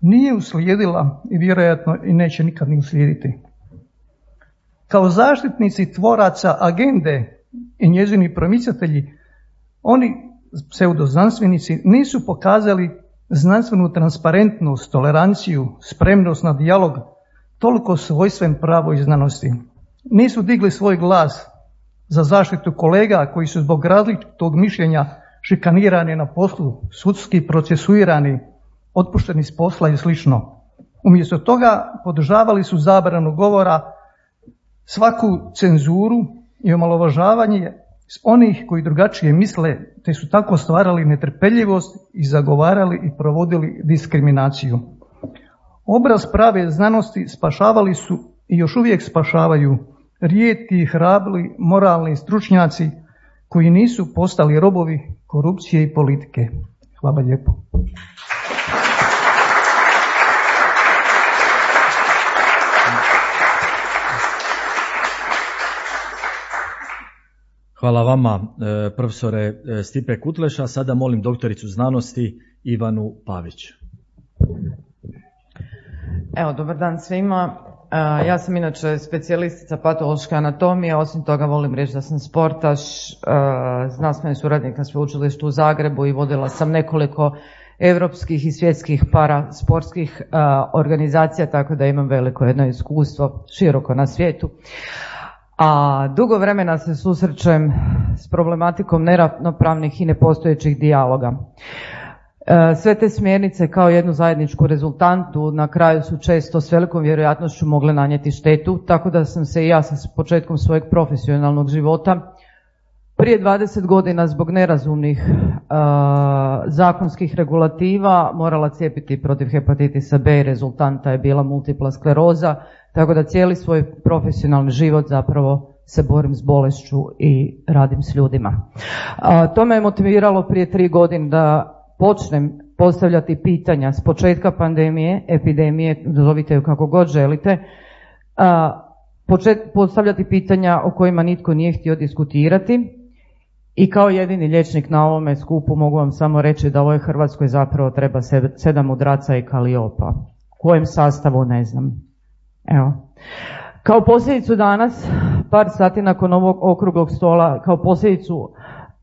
nije uslijedila i vjerojatno i neće nikad ni uslijediti. Kao zaštitnici tvoraca agende i njezini promicatelji, oni pseudoznanstvenici nisu pokazali znanstvenu transparentnost, toleranciju, spremnost na dijalog, toliko svojstven pravo i znanosti. Nisu digli svoj glas za zaštitu kolega koji su zbog različitog mišljenja šikanirani na poslu, sudski procesuirani, otpušteni s posla i slično. Umjesto toga podržavali su zabranu govora, svaku cenzuru i omalovažavanje onih koji drugačije misle, te su tako stvarali netrpeljivost i zagovarali i provodili diskriminaciju. Obraz prave znanosti spašavali su i još uvijek spašavaju rijetki, hrabli, moralni stručnjaci koji nisu postali robovi korupcije i politike. Hvala lijepo. Hvala vama, e, profesore e, Stipe Kutleša. Sada molim doktoricu znanosti Ivanu Pavić. Evo, dobar dan svima. E, ja sam inače specijalistica patološke anatomije, osim toga volim reći da sam sportaš, znanstveni suradnik na sveučilištu u Zagrebu i vodila sam nekoliko europskih i svjetskih parasportskih organizacija, tako da imam veliko jedno iskustvo široko na svijetu a dugo vremena se susrećem s problematikom neravnopravnih i nepostojećih dijaloga. E, sve te smjernice kao jednu zajedničku rezultantu na kraju su često s velikom vjerojatnošću mogle nanijeti štetu, tako da sam se i ja sa početkom svojeg profesionalnog života prije 20 godina zbog nerazumnih e, zakonskih regulativa morala cijepiti protiv hepatitisa B rezultanta je bila multipla skleroza, tako da cijeli svoj profesionalni život zapravo se borim s bolešću i radim s ljudima. to me je motiviralo prije tri godine da počnem postavljati pitanja s početka pandemije, epidemije, zovite ju kako god želite, postavljati pitanja o kojima nitko nije htio diskutirati. I kao jedini liječnik na ovome skupu mogu vam samo reći da ovoj Hrvatskoj zapravo treba sedam mudraca i kaliopa. U kojem sastavu ne znam. Evo. Kao posljedicu danas, par sati nakon ovog okruglog stola, kao posljedicu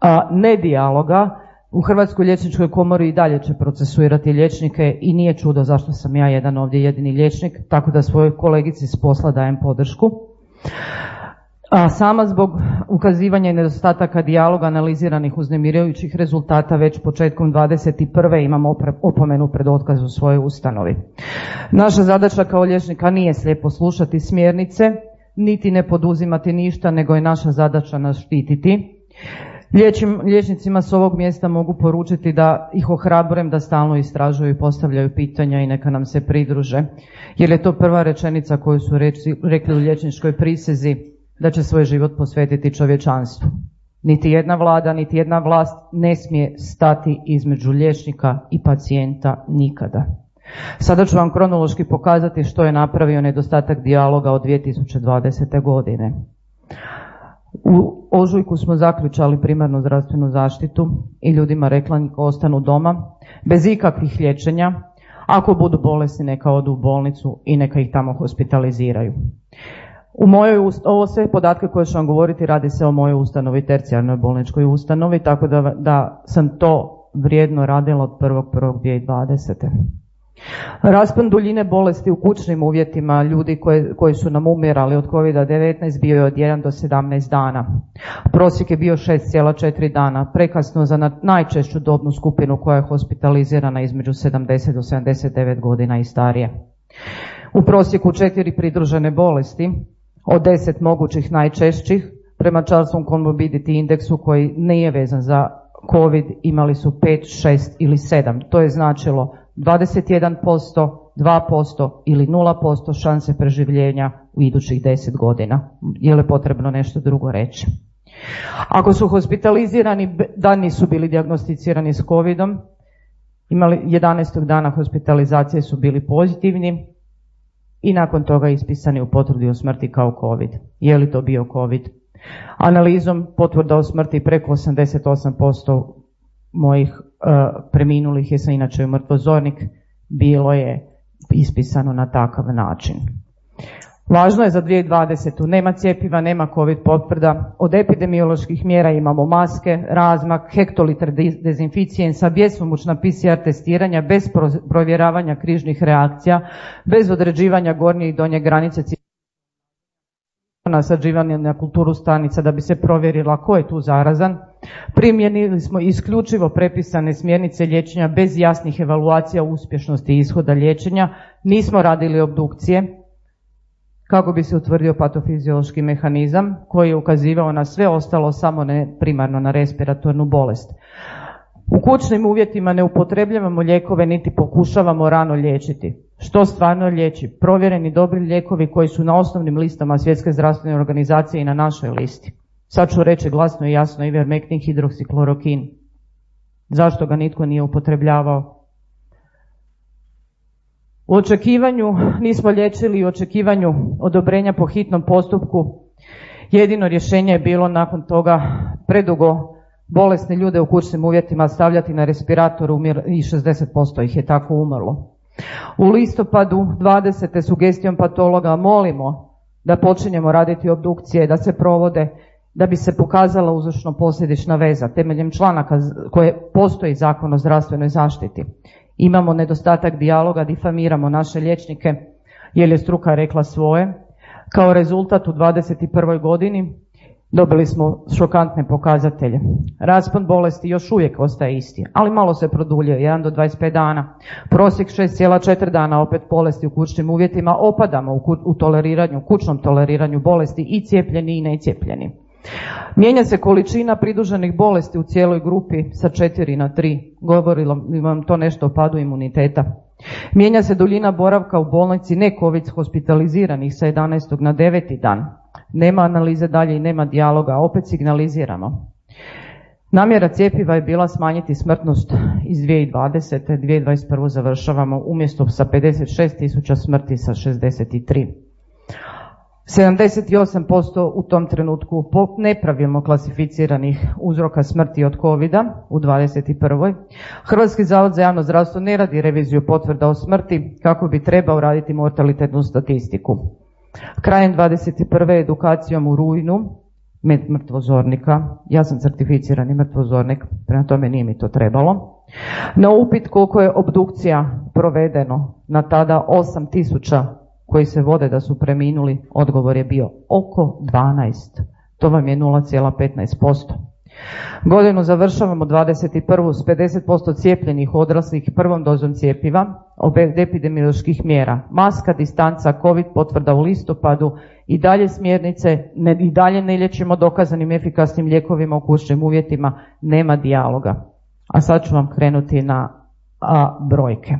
a, nedijaloga, u Hrvatskoj liječničkoj komori i dalje će procesuirati liječnike i nije čudo zašto sam ja jedan ovdje jedini liječnik, tako da svojoj kolegici s posla dajem podršku. A sama zbog ukazivanja i nedostataka dijaloga analiziranih uznemirajućih rezultata već početkom 21. imamo opomenu pred otkaz u svojoj ustanovi. Naša zadaća kao liječnika nije slijepo slušati smjernice, niti ne poduzimati ništa, nego je naša zadaća nas štititi. Liječim, liječnicima s ovog mjesta mogu poručiti da ih ohrabrujem da stalno istražuju i postavljaju pitanja i neka nam se pridruže. Jer je to prva rečenica koju su rekli u liječničkoj prisezi da će svoj život posvetiti čovječanstvu. Niti jedna vlada, niti jedna vlast ne smije stati između liječnika i pacijenta nikada. Sada ću vam kronološki pokazati što je napravio nedostatak dijaloga od 2020. godine. U ožujku smo zaključali primarnu zdravstvenu zaštitu i ljudima rekla niko ostanu doma, bez ikakvih liječenja. Ako budu bolesni neka odu u bolnicu i neka ih tamo hospitaliziraju. U mojoj, ovo sve podatke koje ću vam govoriti radi se o mojoj ustanovi, tercijarnoj bolničkoj ustanovi, tako da, da sam to vrijedno radila od 1.1.2020. Raspon duljine bolesti u kućnim uvjetima ljudi koji, koji su nam umjerali od COVID-19 bio je od 1 do 17 dana. Prosjek je bio 6,4 dana, prekasno za najčešću dobnu skupinu koja je hospitalizirana između 70 do 79 godina i starije. U prosjeku četiri pridružene bolesti od deset mogućih najčešćih prema Charleson Comorbidity indeksu koji nije vezan za COVID imali su 5, 6 ili 7. To je značilo 21%, 2% ili 0% šanse preživljenja u idućih 10 godina. Je li potrebno nešto drugo reći? Ako su hospitalizirani, da nisu bili dijagnosticirani s covidom, imali 11. dana hospitalizacije su bili pozitivni i nakon toga ispisani u potvrdi o smrti kao covid. Je li to bio covid? Analizom potvrda o smrti preko 88% mojih uh, preminulih je sa inače mrtvozornik bilo je ispisano na takav način. Važno je za 2020. Nema cjepiva, nema COVID potvrda. Od epidemioloških mjera imamo maske, razmak, hektolitr dezinficijensa, bjespomučna PCR testiranja, bez provjeravanja križnih reakcija, bez određivanja gornje i donje granice nasađivanje na kulturu stanica da bi se provjerila ko je tu zarazan. Primjenili smo isključivo prepisane smjernice liječenja bez jasnih evaluacija uspješnosti ishoda liječenja. Nismo radili obdukcije kako bi se utvrdio patofiziološki mehanizam koji je ukazivao na sve ostalo samo ne primarno na respiratornu bolest. U kućnim uvjetima ne upotrebljavamo lijekove niti pokušavamo rano liječiti. Što stvarno liječi? Provjereni dobri lijekovi koji su na osnovnim listama Svjetske zdravstvene organizacije i na našoj listi. Sad ću reći glasno i jasno ivermektin hidroksiklorokin. Zašto ga nitko nije upotrebljavao? U očekivanju nismo liječili u očekivanju odobrenja po hitnom postupku. Jedino rješenje je bilo nakon toga predugo bolesne ljude u kućnim uvjetima stavljati na respirator i 60% ih je tako umrlo. U listopadu 20. sugestijom patologa molimo da počinjemo raditi obdukcije, da se provode, da bi se pokazala uzročno posljedična veza temeljem članaka koje postoji zakon o zdravstvenoj zaštiti. Imamo nedostatak dijaloga, difamiramo naše liječnike jer je struka rekla svoje. Kao rezultat u 21. godini dobili smo šokantne pokazatelje. Raspon bolesti još uvijek ostaje isti, ali malo se produljuje, 1 do 25 dana. Prosjek 6,4 dana opet bolesti u kućnim uvjetima, opadamo u, u toleriranju, kućnom toleriranju bolesti i cijepljeni i necijepljeni. Mijenja se količina priduženih bolesti u cijeloj grupi sa 4 na 3. Govorilo vam to nešto o padu imuniteta. Mijenja se duljina boravka u bolnici ne COVID hospitaliziranih sa 11. na 9. dan. Nema analize dalje i nema dijaloga, opet signaliziramo. Namjera cijepiva je bila smanjiti smrtnost iz 2020. 2021. završavamo umjesto sa 56 tisuća smrti sa 63. 78% u tom trenutku nepravilno klasificiranih uzroka smrti od covid u 21. Hrvatski zavod za javno zdravstvo ne radi reviziju potvrda o smrti kako bi trebao raditi mortalitetnu statistiku. Krajem 21. edukacijom u rujnu mrtvozornika, ja sam certificirani mrtvozornik, prema tome nije mi to trebalo. Na upit koliko je obdukcija provedeno na tada 8000 koji se vode da su preminuli, odgovor je bio oko 12. To vam je 0,15%. Godinu završavamo 21. s 50% cijepljenih odraslih prvom dozom cijepiva, od epidemioloških mjera, maska, distanca, covid potvrda u listopadu i dalje smjernice, ne, i dalje ne liječimo dokazanim efikasnim lijekovima u kućnim uvjetima, nema dijaloga. A sad ću vam krenuti na a, brojke.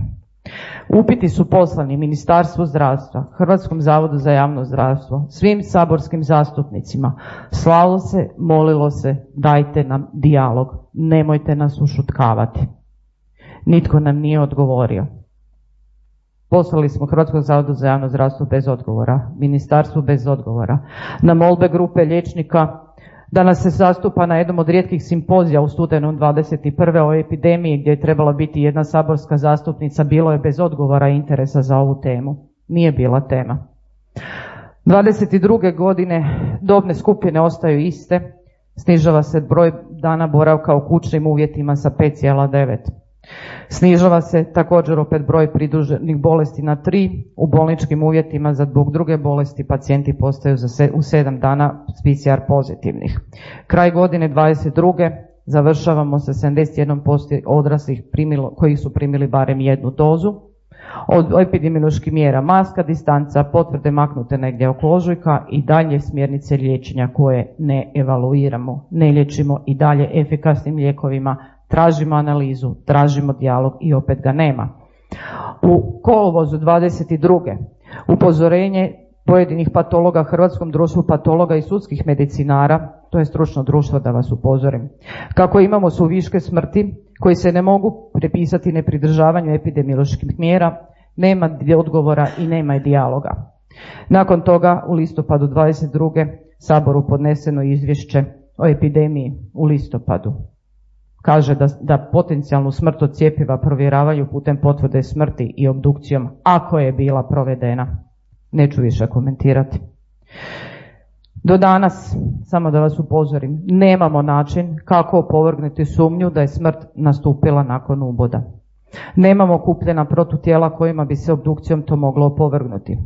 Upiti su poslani Ministarstvu zdravstva, Hrvatskom zavodu za javno zdravstvo, svim saborskim zastupnicima. Slalo se, molilo se, dajte nam dijalog, nemojte nas ušutkavati. Nitko nam nije odgovorio. Poslali smo Hrvatskom zavodu za javno zdravstvo bez odgovora, ministarstvu bez odgovora. Na molbe grupe liječnika Danas se zastupa na jednom od rijetkih simpozija u studenom 21. o epidemiji gdje je trebala biti jedna saborska zastupnica, bilo je bez odgovora interesa za ovu temu. Nije bila tema. 22. godine dobne skupine ostaju iste, snižava se broj dana boravka u kućnim uvjetima sa 5,9. Snižava se također opet broj pridruženih bolesti na tri. U bolničkim uvjetima za zbog druge bolesti pacijenti postaju za se, u sedam dana PCR pozitivnih. Kraj godine 22. završavamo sa 71% odraslih primilo, koji su primili barem jednu dozu. Od epidemioloških mjera maska, distanca, potvrde maknute negdje oko ožujka i dalje smjernice liječenja koje ne evaluiramo, ne liječimo i dalje efikasnim lijekovima tražimo analizu, tražimo dijalog i opet ga nema. U kolovozu 22. upozorenje pojedinih patologa Hrvatskom društvu patologa i sudskih medicinara, to je stručno društvo da vas upozorim, kako imamo suviške smrti koji se ne mogu prepisati nepridržavanju epidemioloških mjera, nema odgovora i nema dijaloga. Nakon toga u listopadu 22. Saboru podneseno izvješće o epidemiji u listopadu kaže da, da potencijalnu smrt od cijepiva provjeravaju putem potvrde smrti i obdukcijom ako je bila provedena. Neću više komentirati. Do danas, samo da vas upozorim, nemamo način kako opovrgnuti sumnju da je smrt nastupila nakon uboda. Nemamo kupljena protutijela kojima bi se obdukcijom to moglo opovrgnuti.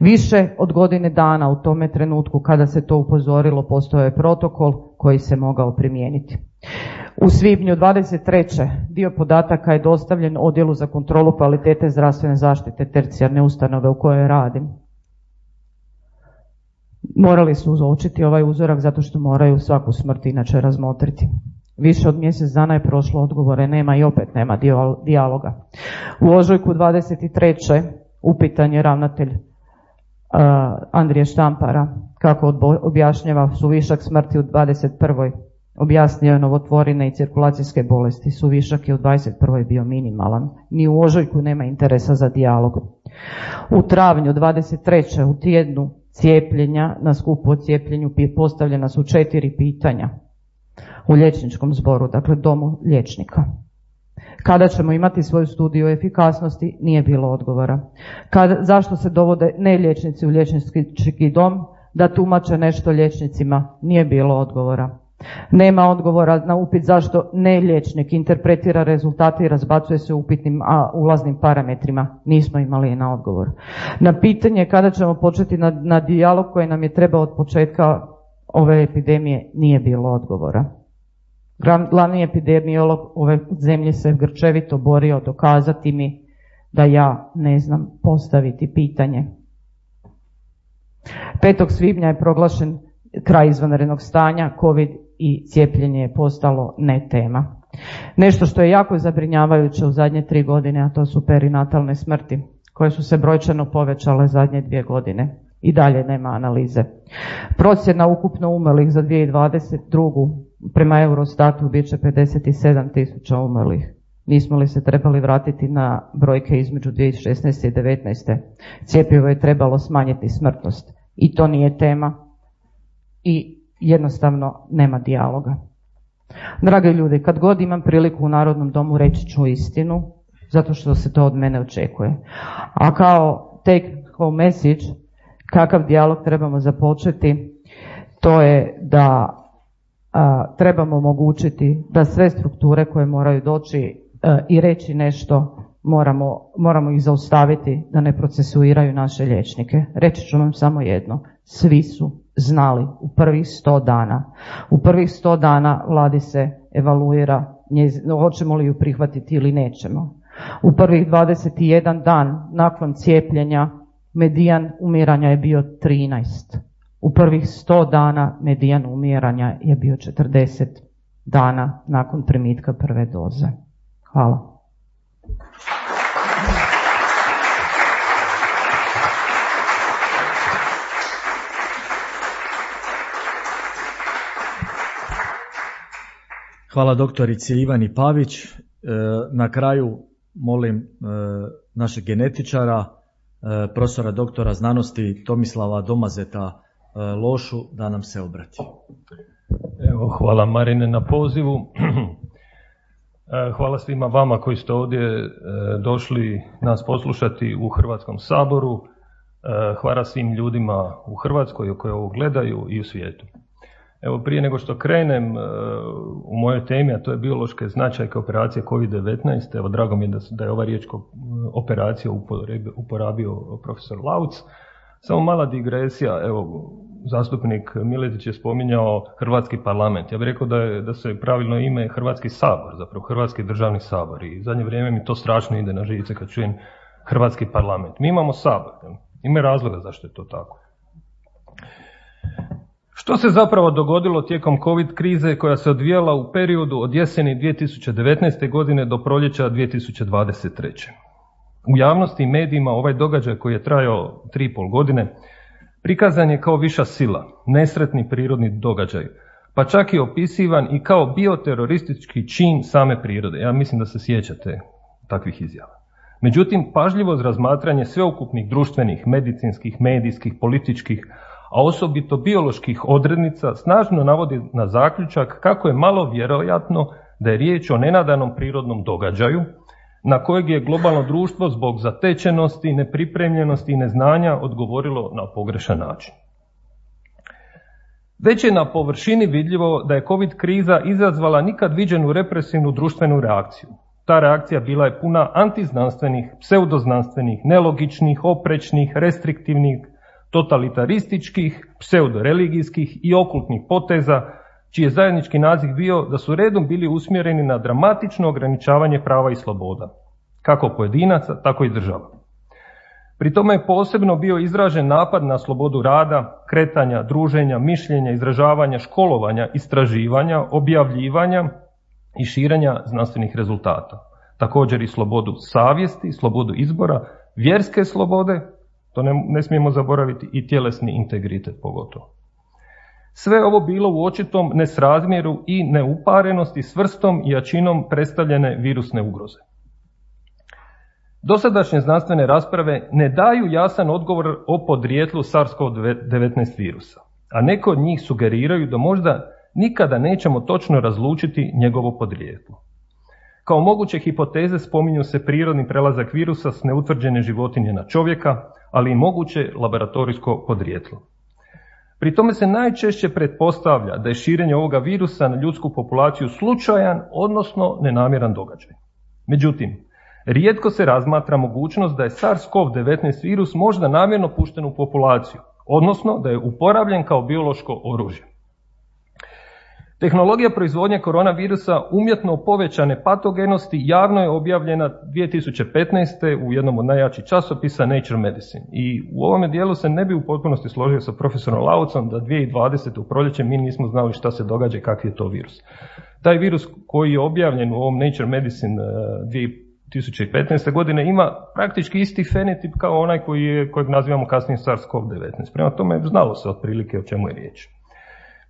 Više od godine dana u tome trenutku kada se to upozorilo postoje je protokol koji se mogao primijeniti. U svibnju 23. dio podataka je dostavljen odjelu za kontrolu kvalitete zdravstvene zaštite tercijarne ustanove u kojoj radim. Morali su uzočiti ovaj uzorak zato što moraju svaku smrt inače razmotriti. Više od mjesec dana je prošlo, odgovore nema i opet nema dijaloga. U ožujku 23. upitan je ravnatelj uh, Andrije Štampara kako objašnjava suvišak smrti u 21 objasnio je novotvorine i cirkulacijske bolesti. Suvišak je u 21. bio minimalan. Ni u ožujku nema interesa za dijalog. U travnju 23. u tjednu cijepljenja na skupu o cijepljenju postavljena su četiri pitanja u liječničkom zboru, dakle domu liječnika. Kada ćemo imati svoju studiju efikasnosti, nije bilo odgovora. Kad, zašto se dovode ne liječnici u liječnički dom, da tumače nešto liječnicima, nije bilo odgovora. Nema odgovora na upit zašto ne liječnik interpretira rezultate i razbacuje se upitnim a, ulaznim parametrima. Nismo imali na odgovor. Na pitanje kada ćemo početi na, na dijalog koji nam je trebao od početka ove epidemije nije bilo odgovora. Glavni epidemiolog ove zemlje se grčevito borio dokazati mi da ja ne znam postaviti pitanje. 5. svibnja je proglašen kraj izvanrednog stanja, COVID i cijepljenje je postalo ne tema. Nešto što je jako zabrinjavajuće u zadnje tri godine, a to su perinatalne smrti, koje su se brojčano povećale zadnje dvije godine. I dalje nema analize. Procjena ukupno umrlih za 2022. prema Eurostatu bit će 57 tisuća umrlih. Nismo li se trebali vratiti na brojke između 2016. i 2019. Cijepivo je trebalo smanjiti smrtnost i to nije tema i jednostavno nema dijaloga. Drage ljudi, kad god imam priliku u Narodnom domu reći ću istinu, zato što se to od mene očekuje. A kao take home message, kakav dijalog trebamo započeti, to je da trebamo omogućiti da sve strukture koje moraju doći i reći nešto moramo, moramo ih zaustaviti da ne procesuiraju naše liječnike. Reći ću vam samo jedno. Svi su znali u prvih sto dana. U prvih sto dana vladi se evaluira hoćemo li ju prihvatiti ili nećemo. U prvih 21 dan nakon cijepljenja medijan umiranja je bio 13. U prvih 100 dana medijan umiranja je bio 40 dana nakon primitka prve doze. Hvala. Hvala doktorici Ivani Pavić. E, na kraju molim e, našeg genetičara, profesora doktora znanosti Tomislava Domazeta Lošu da nam se obrati. Evo, hvala Marine na pozivu. Hvala svima vama koji ste ovdje došli nas poslušati u Hrvatskom saboru. Hvala svim ljudima u Hrvatskoj koji ovo gledaju i u svijetu. Evo prije nego što krenem e, u mojoj temi, a to je biološke značajke operacije COVID-19, evo drago mi je da, je ova riječ operacija uporabio profesor Lauc. Samo mala digresija, evo zastupnik Miletić je spominjao Hrvatski parlament. Ja bih rekao da, da se pravilno ime Hrvatski sabor, zapravo Hrvatski državni sabor. I zadnje vrijeme mi to strašno ide na živice kad čujem Hrvatski parlament. Mi imamo sabor. Ima razloga zašto je to tako. Što se zapravo dogodilo tijekom COVID krize koja se odvijala u periodu od jeseni 2019. godine do proljeća 2023. U javnosti i medijima ovaj događaj koji je trajao 3,5 godine prikazan je kao viša sila, nesretni prirodni događaj, pa čak i opisivan i kao bioteroristički čin same prirode. Ja mislim da se sjećate takvih izjava. Međutim, pažljivo razmatranje sveukupnih društvenih, medicinskih, medijskih, političkih, a osobito bioloških odrednica snažno navodi na zaključak kako je malo vjerojatno da je riječ o nenadanom prirodnom događaju na kojeg je globalno društvo zbog zatečenosti, nepripremljenosti i neznanja odgovorilo na pogrešan način. Već je na površini vidljivo da je COVID kriza izazvala nikad viđenu represivnu društvenu reakciju. Ta reakcija bila je puna antiznanstvenih, pseudoznanstvenih, nelogičnih, oprečnih, restriktivnih, totalitarističkih, pseudoreligijskih i okultnih poteza, čiji je zajednički naziv bio da su redom bili usmjereni na dramatično ograničavanje prava i sloboda, kako pojedinaca, tako i država. Pri tome je posebno bio izražen napad na slobodu rada, kretanja, druženja, mišljenja, izražavanja, školovanja, istraživanja, objavljivanja i širenja znanstvenih rezultata. Također i slobodu savjesti, slobodu izbora, vjerske slobode, to ne, ne smijemo zaboraviti i tjelesni integritet pogotovo. Sve ovo bilo u očitom nesrazmjeru i neuparenosti s vrstom i jačinom predstavljene virusne ugroze. Dosadašnje znanstvene rasprave ne daju jasan odgovor o podrijetlu SARS-CoV-19 virusa, a neko od njih sugeriraju da možda nikada nećemo točno razlučiti njegovo podrijetlo. Kao moguće hipoteze spominju se prirodni prelazak virusa s neutvrđene životinje na čovjeka, ali i moguće laboratorijsko podrijetlo. Pri tome se najčešće pretpostavlja da je širenje ovoga virusa na ljudsku populaciju slučajan, odnosno nenamjeran događaj. Međutim, rijetko se razmatra mogućnost da je SARS-CoV-19 virus možda namjerno pušten u populaciju, odnosno da je uporabljen kao biološko oružje. Tehnologija proizvodnje koronavirusa umjetno povećane patogenosti javno je objavljena 2015. u jednom od najjačih časopisa Nature Medicine. I u ovome dijelu se ne bi u potpunosti složio sa profesorom Laucom da 2020. u proljeće mi nismo znali šta se događa i kakvi je to virus. Taj virus koji je objavljen u ovom Nature Medicine 2015. Eh, godine ima praktički isti fenotip kao onaj koji je, kojeg nazivamo kasnije SARS-CoV-19. Prema tome znalo se otprilike o čemu je riječ.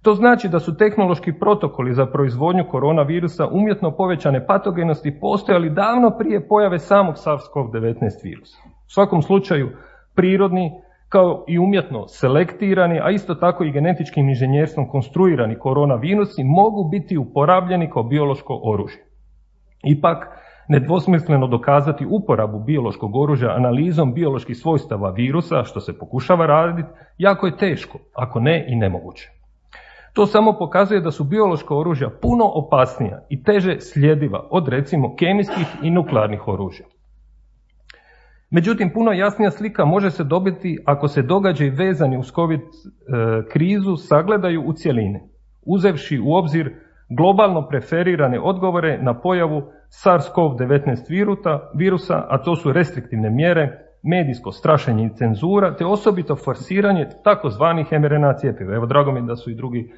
To znači da su tehnološki protokoli za proizvodnju koronavirusa umjetno povećane patogenosti postojali davno prije pojave samog SARS-CoV-19 virusa. U svakom slučaju, prirodni, kao i umjetno selektirani, a isto tako i genetičkim inženjerstvom konstruirani koronavirusi mogu biti uporabljeni kao biološko oružje. Ipak, nedvosmisleno dokazati uporabu biološkog oružja analizom bioloških svojstava virusa, što se pokušava raditi, jako je teško, ako ne i nemoguće. To samo pokazuje da su biološka oružja puno opasnija i teže sljediva od recimo kemijskih i nuklearnih oružja. Međutim, puno jasnija slika može se dobiti ako se događaj vezani uz COVID e, krizu sagledaju u cjelini, uzevši u obzir globalno preferirane odgovore na pojavu SARS-CoV-19 virusa, a to su restriktivne mjere, medijsko strašenje i cenzura, te osobito forsiranje takozvanih mRNA cijepiva. Evo, drago mi da su i drugi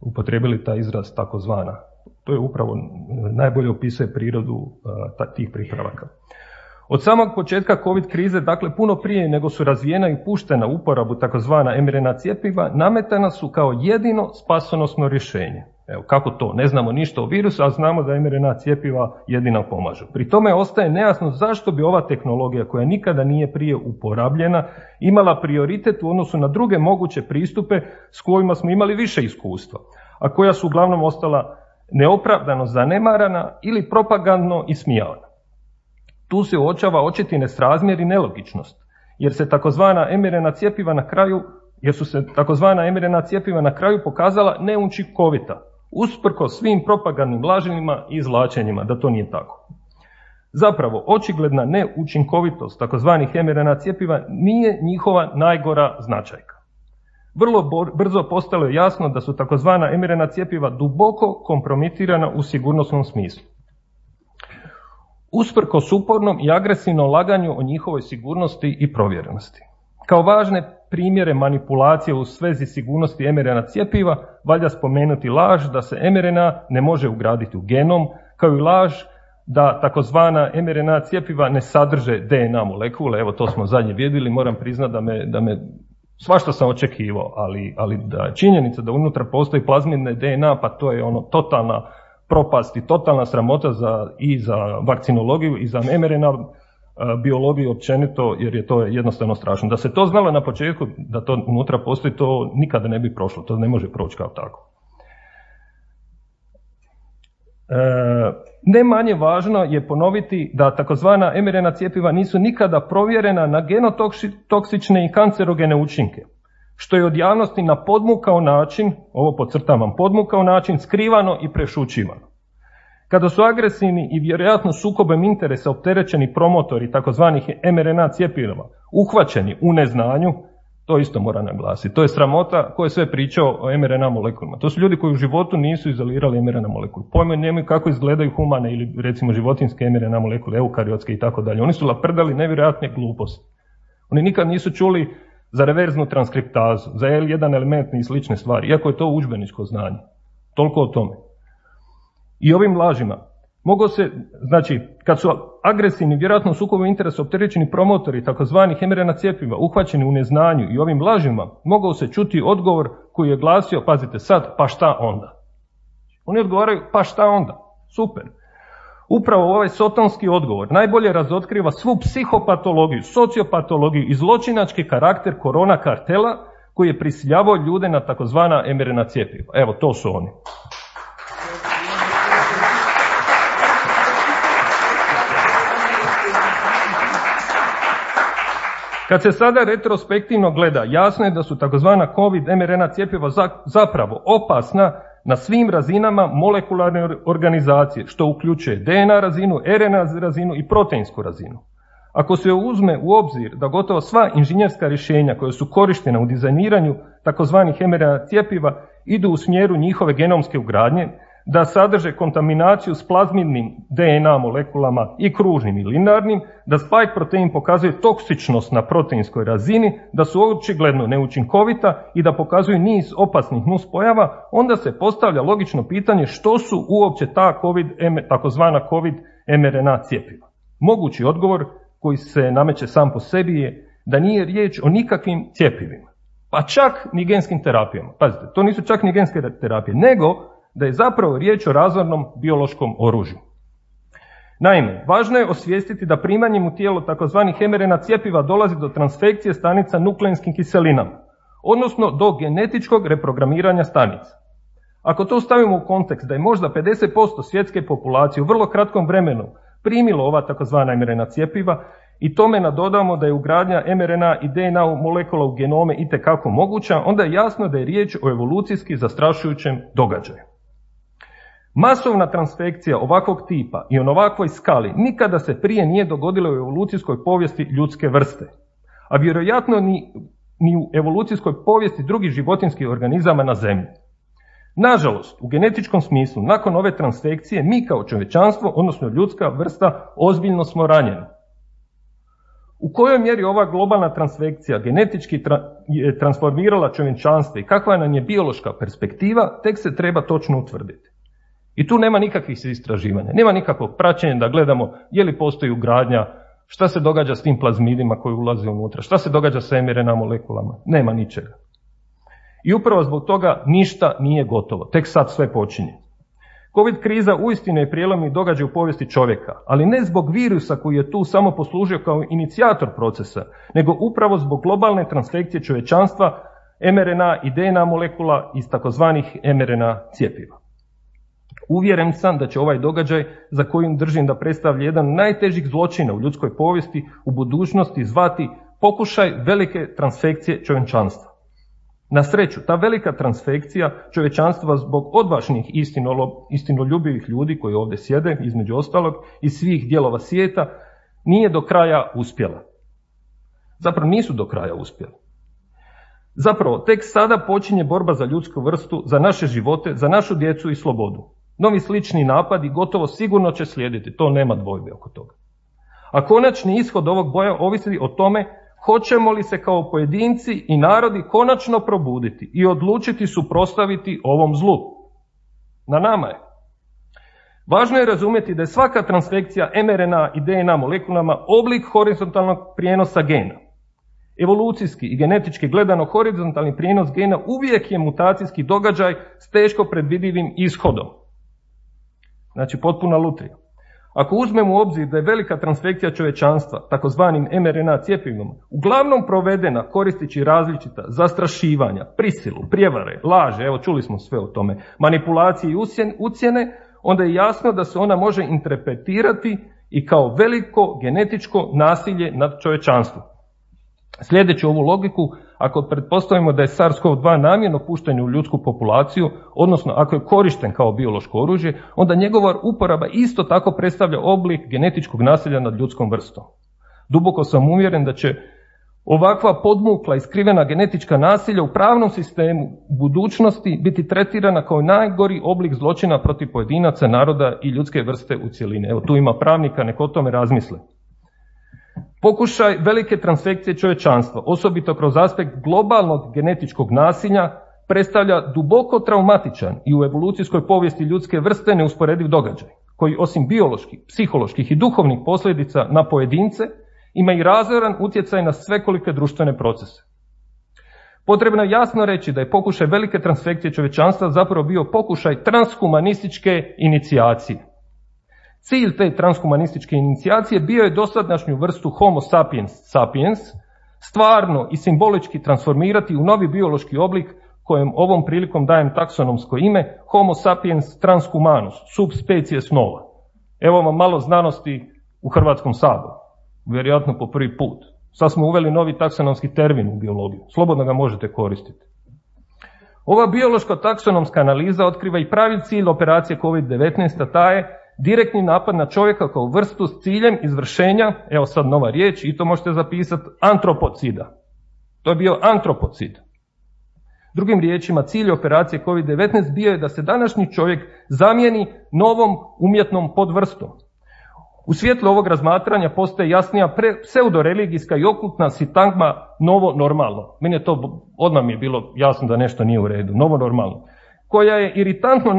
upotrijebili taj izraz takozvana. To je upravo najbolje opisuje prirodu tih pripravaka. Od samog početka COVID krize, dakle puno prije nego su razvijena i puštena uporabu takozvana mRNA cijepiva, nametana su kao jedino spasonosno rješenje. Evo, kako to? Ne znamo ništa o virusu, a znamo da mRNA cijepiva jedina pomažu. Pri tome ostaje nejasno zašto bi ova tehnologija, koja nikada nije prije uporabljena, imala prioritet u odnosu na druge moguće pristupe s kojima smo imali više iskustva, a koja su uglavnom ostala neopravdano zanemarana ili propagandno ismijavana. Tu se uočava očiti nesrazmjer i nelogičnost, jer se takozvana mRNA cijepiva na kraju jer su se takozvana mRNA cijepiva na kraju pokazala neučinkovita, usprko svim propagandnim lažnjima i izvlačenjima da to nije tako. Zapravo, očigledna neučinkovitost takozvanih mRNA cijepiva nije njihova najgora značajka. Vrlo brzo postalo je jasno da su takozvana mRNA cijepiva duboko kompromitirana u sigurnosnom smislu. Usprko supornom i agresivnom laganju o njihovoj sigurnosti i provjerenosti. Kao važne primjere manipulacije u svezi sigurnosti mRNA cijepiva valja spomenuti laž da se mRNA ne može ugraditi u genom, kao i laž da takozvana mRNA cijepiva ne sadrže DNA molekule, evo to smo zadnje vidjeli, moram priznati da me, da me svašta sam očekivao, ali, ali da činjenica da unutra postoji plazmine DNA, pa to je ono totalna propast i totalna sramota za, i za vakcinologiju i za mRNA biologiju općenito jer je to jednostavno strašno. Da se to znalo na početku da to unutra postoji, to nikada ne bi prošlo, to ne može proći kao tako. E, ne manje važno je ponoviti da takozvana mRNA cijepiva nisu nikada provjerena na genotoksične i kancerogene učinke, što je od javnosti na podmukao način, ovo podcrtavam, podmukao način skrivano i prešućivano. Kada su agresivni i vjerojatno sukobom interesa opterećeni promotori takozvanih mRNA cjepiva uhvaćeni u neznanju, to isto mora naglasiti. To je sramota koja je sve pričao o mRNA molekulama. To su ljudi koji u životu nisu izolirali mRNA molekulu. Pojme nemaju kako izgledaju humane ili recimo životinske mRNA molekule, eukariotske i tako dalje. Oni su laprdali nevjerojatne gluposti. Oni nikad nisu čuli za reverznu transkriptazu, za L1 elementni i slične stvari, iako je to udžbeničko znanje. Toliko o tome i ovim lažima mogao se, znači, kad su agresivni, vjerojatno sukobu interesa opterećeni promotori takozvanih mRNA cjepiva uhvaćeni u neznanju i ovim lažima, mogao se čuti odgovor koji je glasio, pazite sad, pa šta onda? Oni odgovaraju, pa šta onda? Super. Upravo ovaj sotonski odgovor najbolje razotkriva svu psihopatologiju, sociopatologiju i zločinački karakter korona kartela koji je prisiljavao ljude na takozvana mRNA cjepiva. Evo, to su oni. Kad se sada retrospektivno gleda, jasno je da su takozvana COVID mRNA cjepiva zapravo opasna na svim razinama molekularne organizacije, što uključuje DNA razinu, RNA razinu i proteinsku razinu. Ako se uzme u obzir da gotovo sva inženjerska rješenja koja su korištena u dizajniranju takozvanih mRNA cjepiva idu u smjeru njihove genomske ugradnje, da sadrže kontaminaciju s plazmidnim DNA molekulama i kružnim i linarnim, da spike protein pokazuje toksičnost na proteinskoj razini, da su očigledno neučinkovita i da pokazuju niz opasnih nuspojava, onda se postavlja logično pitanje što su uopće ta COVID, takozvana COVID mRNA cjepiva. Mogući odgovor koji se nameće sam po sebi je da nije riječ o nikakvim cjepivima. Pa čak ni genskim terapijama. Pazite, to nisu čak ni genske terapije, nego da je zapravo riječ o razvornom biološkom oružju. Naime, važno je osvijestiti da primanjem u tijelo takozvanih mRNA cjepiva dolazi do transfekcije stanica nukleinskim kiselinama, odnosno do genetičkog reprogramiranja stanica. Ako to stavimo u kontekst da je možda 50% svjetske populacije u vrlo kratkom vremenu primilo ova takozvana mRNA cjepiva i tome nadodamo da je ugradnja mRNA i DNA molekula u genome itekako moguća, onda je jasno da je riječ o evolucijski zastrašujućem događaju. Masovna transfekcija ovakvog tipa i on ovakvoj skali nikada se prije nije dogodila u evolucijskoj povijesti ljudske vrste, a vjerojatno ni, ni u evolucijskoj povijesti drugih životinskih organizama na zemlji. Nažalost, u genetičkom smislu, nakon ove transfekcije, mi kao čovječanstvo, odnosno ljudska vrsta, ozbiljno smo ranjeni. U kojoj mjeri ova globalna transfekcija genetički je transformirala čovječanstvo i kakva nam je biološka perspektiva, tek se treba točno utvrditi. I tu nema nikakvih istraživanja, nema nikakvog praćenja da gledamo je li postoji ugradnja, šta se događa s tim plazmidima koji ulaze unutra, šta se događa sa mRNA molekulama, nema ničega. I upravo zbog toga ništa nije gotovo, tek sad sve počinje. Covid kriza uistinu je prijelomni događaj u povijesti čovjeka, ali ne zbog virusa koji je tu samo poslužio kao inicijator procesa, nego upravo zbog globalne transfekcije čovječanstva, mRNA i DNA molekula iz takozvanih mRNA cijepiva. Uvjeren sam da će ovaj događaj, za kojim držim da predstavlja jedan najtežih zločina u ljudskoj povijesti, u budućnosti zvati pokušaj velike transfekcije čovječanstva. Na sreću, ta velika transfekcija čovječanstva zbog odvažnih istinoljubivih ljudi koji ovdje sjede, između ostalog, iz svih dijelova svijeta, nije do kraja uspjela. Zapravo nisu do kraja uspjeli. Zapravo, tek sada počinje borba za ljudsku vrstu, za naše živote, za našu djecu i slobodu. Novi slični napadi gotovo sigurno će slijediti, to nema dvojbe oko toga. A konačni ishod ovog boja ovisi o tome hoćemo li se kao pojedinci i narodi konačno probuditi i odlučiti suprostaviti ovom zlu. Na nama je. Važno je razumjeti da je svaka transfekcija mRNA i DNA molekulama oblik horizontalnog prijenosa gena. Evolucijski i genetički gledano horizontalni prijenos gena uvijek je mutacijski događaj s teško predvidivim ishodom. Znači potpuna lutrija. Ako uzmemo u obzir da je velika transfekcija čovječanstva, takozvanim mRNA cjepivom, uglavnom provedena koristeći različita zastrašivanja, prisilu, prijevare, laže, evo čuli smo sve o tome, manipulacije i ucjene, onda je jasno da se ona može interpretirati i kao veliko genetičko nasilje nad čovječanstvom. Sljedeći ovu logiku, ako pretpostavimo da je SARS-CoV-2 namjerno pušten u ljudsku populaciju, odnosno ako je korišten kao biološko oružje, onda njegova uporaba isto tako predstavlja oblik genetičkog nasilja nad ljudskom vrstom. Duboko sam uvjeren da će ovakva podmukla i skrivena genetička nasilja u pravnom sistemu budućnosti biti tretirana kao najgori oblik zločina protiv pojedinaca, naroda i ljudske vrste u cjelini. Evo tu ima pravnika, nek o tome razmisle. Pokušaj velike transfekcije čovječanstva, osobito kroz aspekt globalnog genetičkog nasilja, predstavlja duboko traumatičan i u evolucijskoj povijesti ljudske vrste neusporediv događaj, koji osim bioloških, psiholoških i duhovnih posljedica na pojedince, ima i razoran utjecaj na svekolike društvene procese. Potrebno je jasno reći da je pokušaj velike transfekcije čovječanstva zapravo bio pokušaj transhumanističke inicijacije. Cilj te transhumanističke inicijacije bio je dosadašnju vrstu homo sapiens sapiens stvarno i simbolički transformirati u novi biološki oblik kojem ovom prilikom dajem taksonomsko ime homo sapiens transhumanus, subspecies nova. Evo vam malo znanosti u Hrvatskom saboru, vjerojatno po prvi put. Sad smo uveli novi taksonomski termin u biologiju, slobodno ga možete koristiti. Ova biološko taksonomska analiza otkriva i pravi cilj operacije COVID-19, a ta je direktni napad na čovjeka kao vrstu s ciljem izvršenja, evo sad nova riječ i to možete zapisati, antropocida. To je bio antropocid. Drugim riječima, cilj operacije COVID-19 bio je da se današnji čovjek zamijeni novom umjetnom podvrstom. U svjetlu ovog razmatranja postaje jasnija pseudoreligijska i okultna sitagma novo normalno. Meni je to, odmah mi je bilo jasno da nešto nije u redu, novo normalno koja je iritantno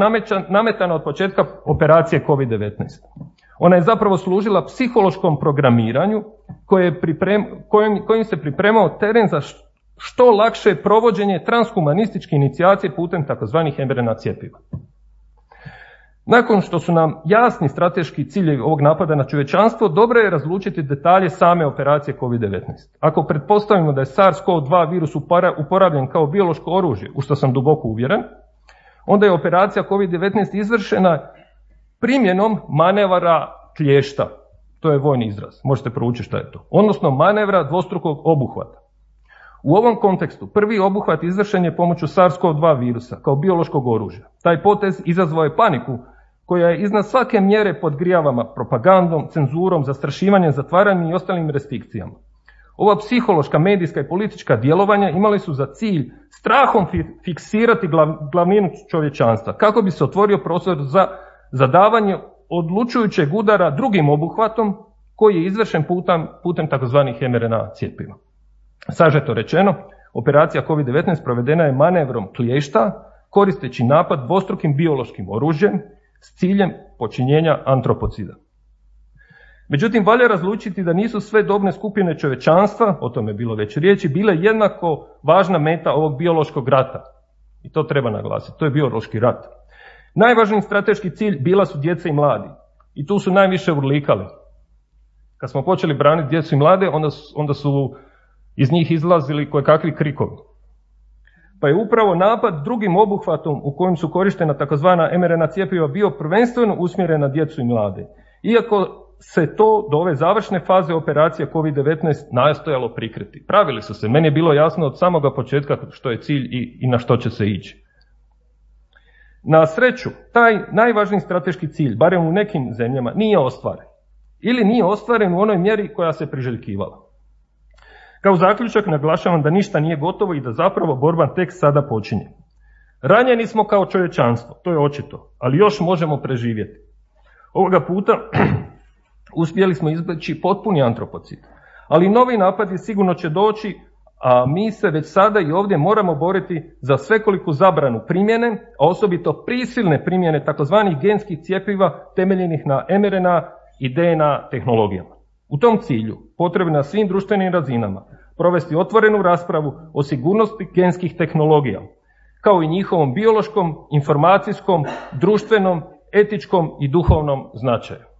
nametana od početka operacije COVID-19. Ona je zapravo služila psihološkom programiranju koje priprem, kojim, kojim se pripremao teren za što lakše provođenje transhumanističke inicijacije putem tzv. mRNA cjepiva. Nakon što su nam jasni strateški ciljevi ovog napada na čovječanstvo, dobro je razlučiti detalje same operacije COVID-19. Ako pretpostavimo da je SARS-CoV-2 virus uporabljen kao biološko oružje, u što sam duboko uvjeren, onda je operacija COVID-19 izvršena primjenom manevara klješta. To je vojni izraz, možete proučiti šta je to. Odnosno manevra dvostrukog obuhvata. U ovom kontekstu prvi obuhvat izvršen je pomoću SARS-CoV-2 virusa kao biološkog oružja. Taj potez izazvao je paniku koja je iznad svake mjere podgrijavama propagandom, cenzurom, zastrašivanjem, zatvaranjem i ostalim restrikcijama. Ova psihološka, medijska i politička djelovanja imali su za cilj strahom fiksirati glavninu čovječanstva kako bi se otvorio prostor za zadavanje odlučujućeg udara drugim obuhvatom koji je izvršen putem, putem takozvanih mRNA cjepiva. Sažeto rečeno, operacija COVID-19 provedena je manevrom kliješta koristeći napad dvostrukim biološkim oružjem s ciljem počinjenja antropocida. Međutim, valja razlučiti da nisu sve dobne skupine čovečanstva, o tome je bilo već riječi, bile jednako važna meta ovog biološkog rata. I to treba naglasiti, to je biološki rat. Najvažniji strateški cilj bila su djeca i mladi. I tu su najviše urlikali. Kad smo počeli braniti djecu i mlade, onda su, onda su iz njih izlazili koje kakvi krikovi. Pa je upravo napad drugim obuhvatom u kojem su korištena takozvana mRNA cijepiva bio prvenstveno usmjeren na djecu i mlade. Iako se to do ove završne faze operacije COVID-19 nastojalo prikriti. Pravili su se. Meni je bilo jasno od samoga početka što je cilj i, i na što će se ići. Na sreću, taj najvažniji strateški cilj, barem u nekim zemljama, nije ostvaren. Ili nije ostvaren u onoj mjeri koja se priželjkivala. Kao zaključak naglašavam da ništa nije gotovo i da zapravo borba tek sada počinje. Ranjeni smo kao čovječanstvo, to je očito, ali još možemo preživjeti. Ovoga puta uspjeli smo izbjeći potpuni antropocid. Ali novi napadi sigurno će doći, a mi se već sada i ovdje moramo boriti za svekoliku zabranu primjene, a osobito prisilne primjene takozvanih genskih cjepiva temeljenih na mRNA i DNA tehnologijama. U tom cilju potrebno na svim društvenim razinama provesti otvorenu raspravu o sigurnosti genskih tehnologija, kao i njihovom biološkom, informacijskom, društvenom, etičkom i duhovnom značaju.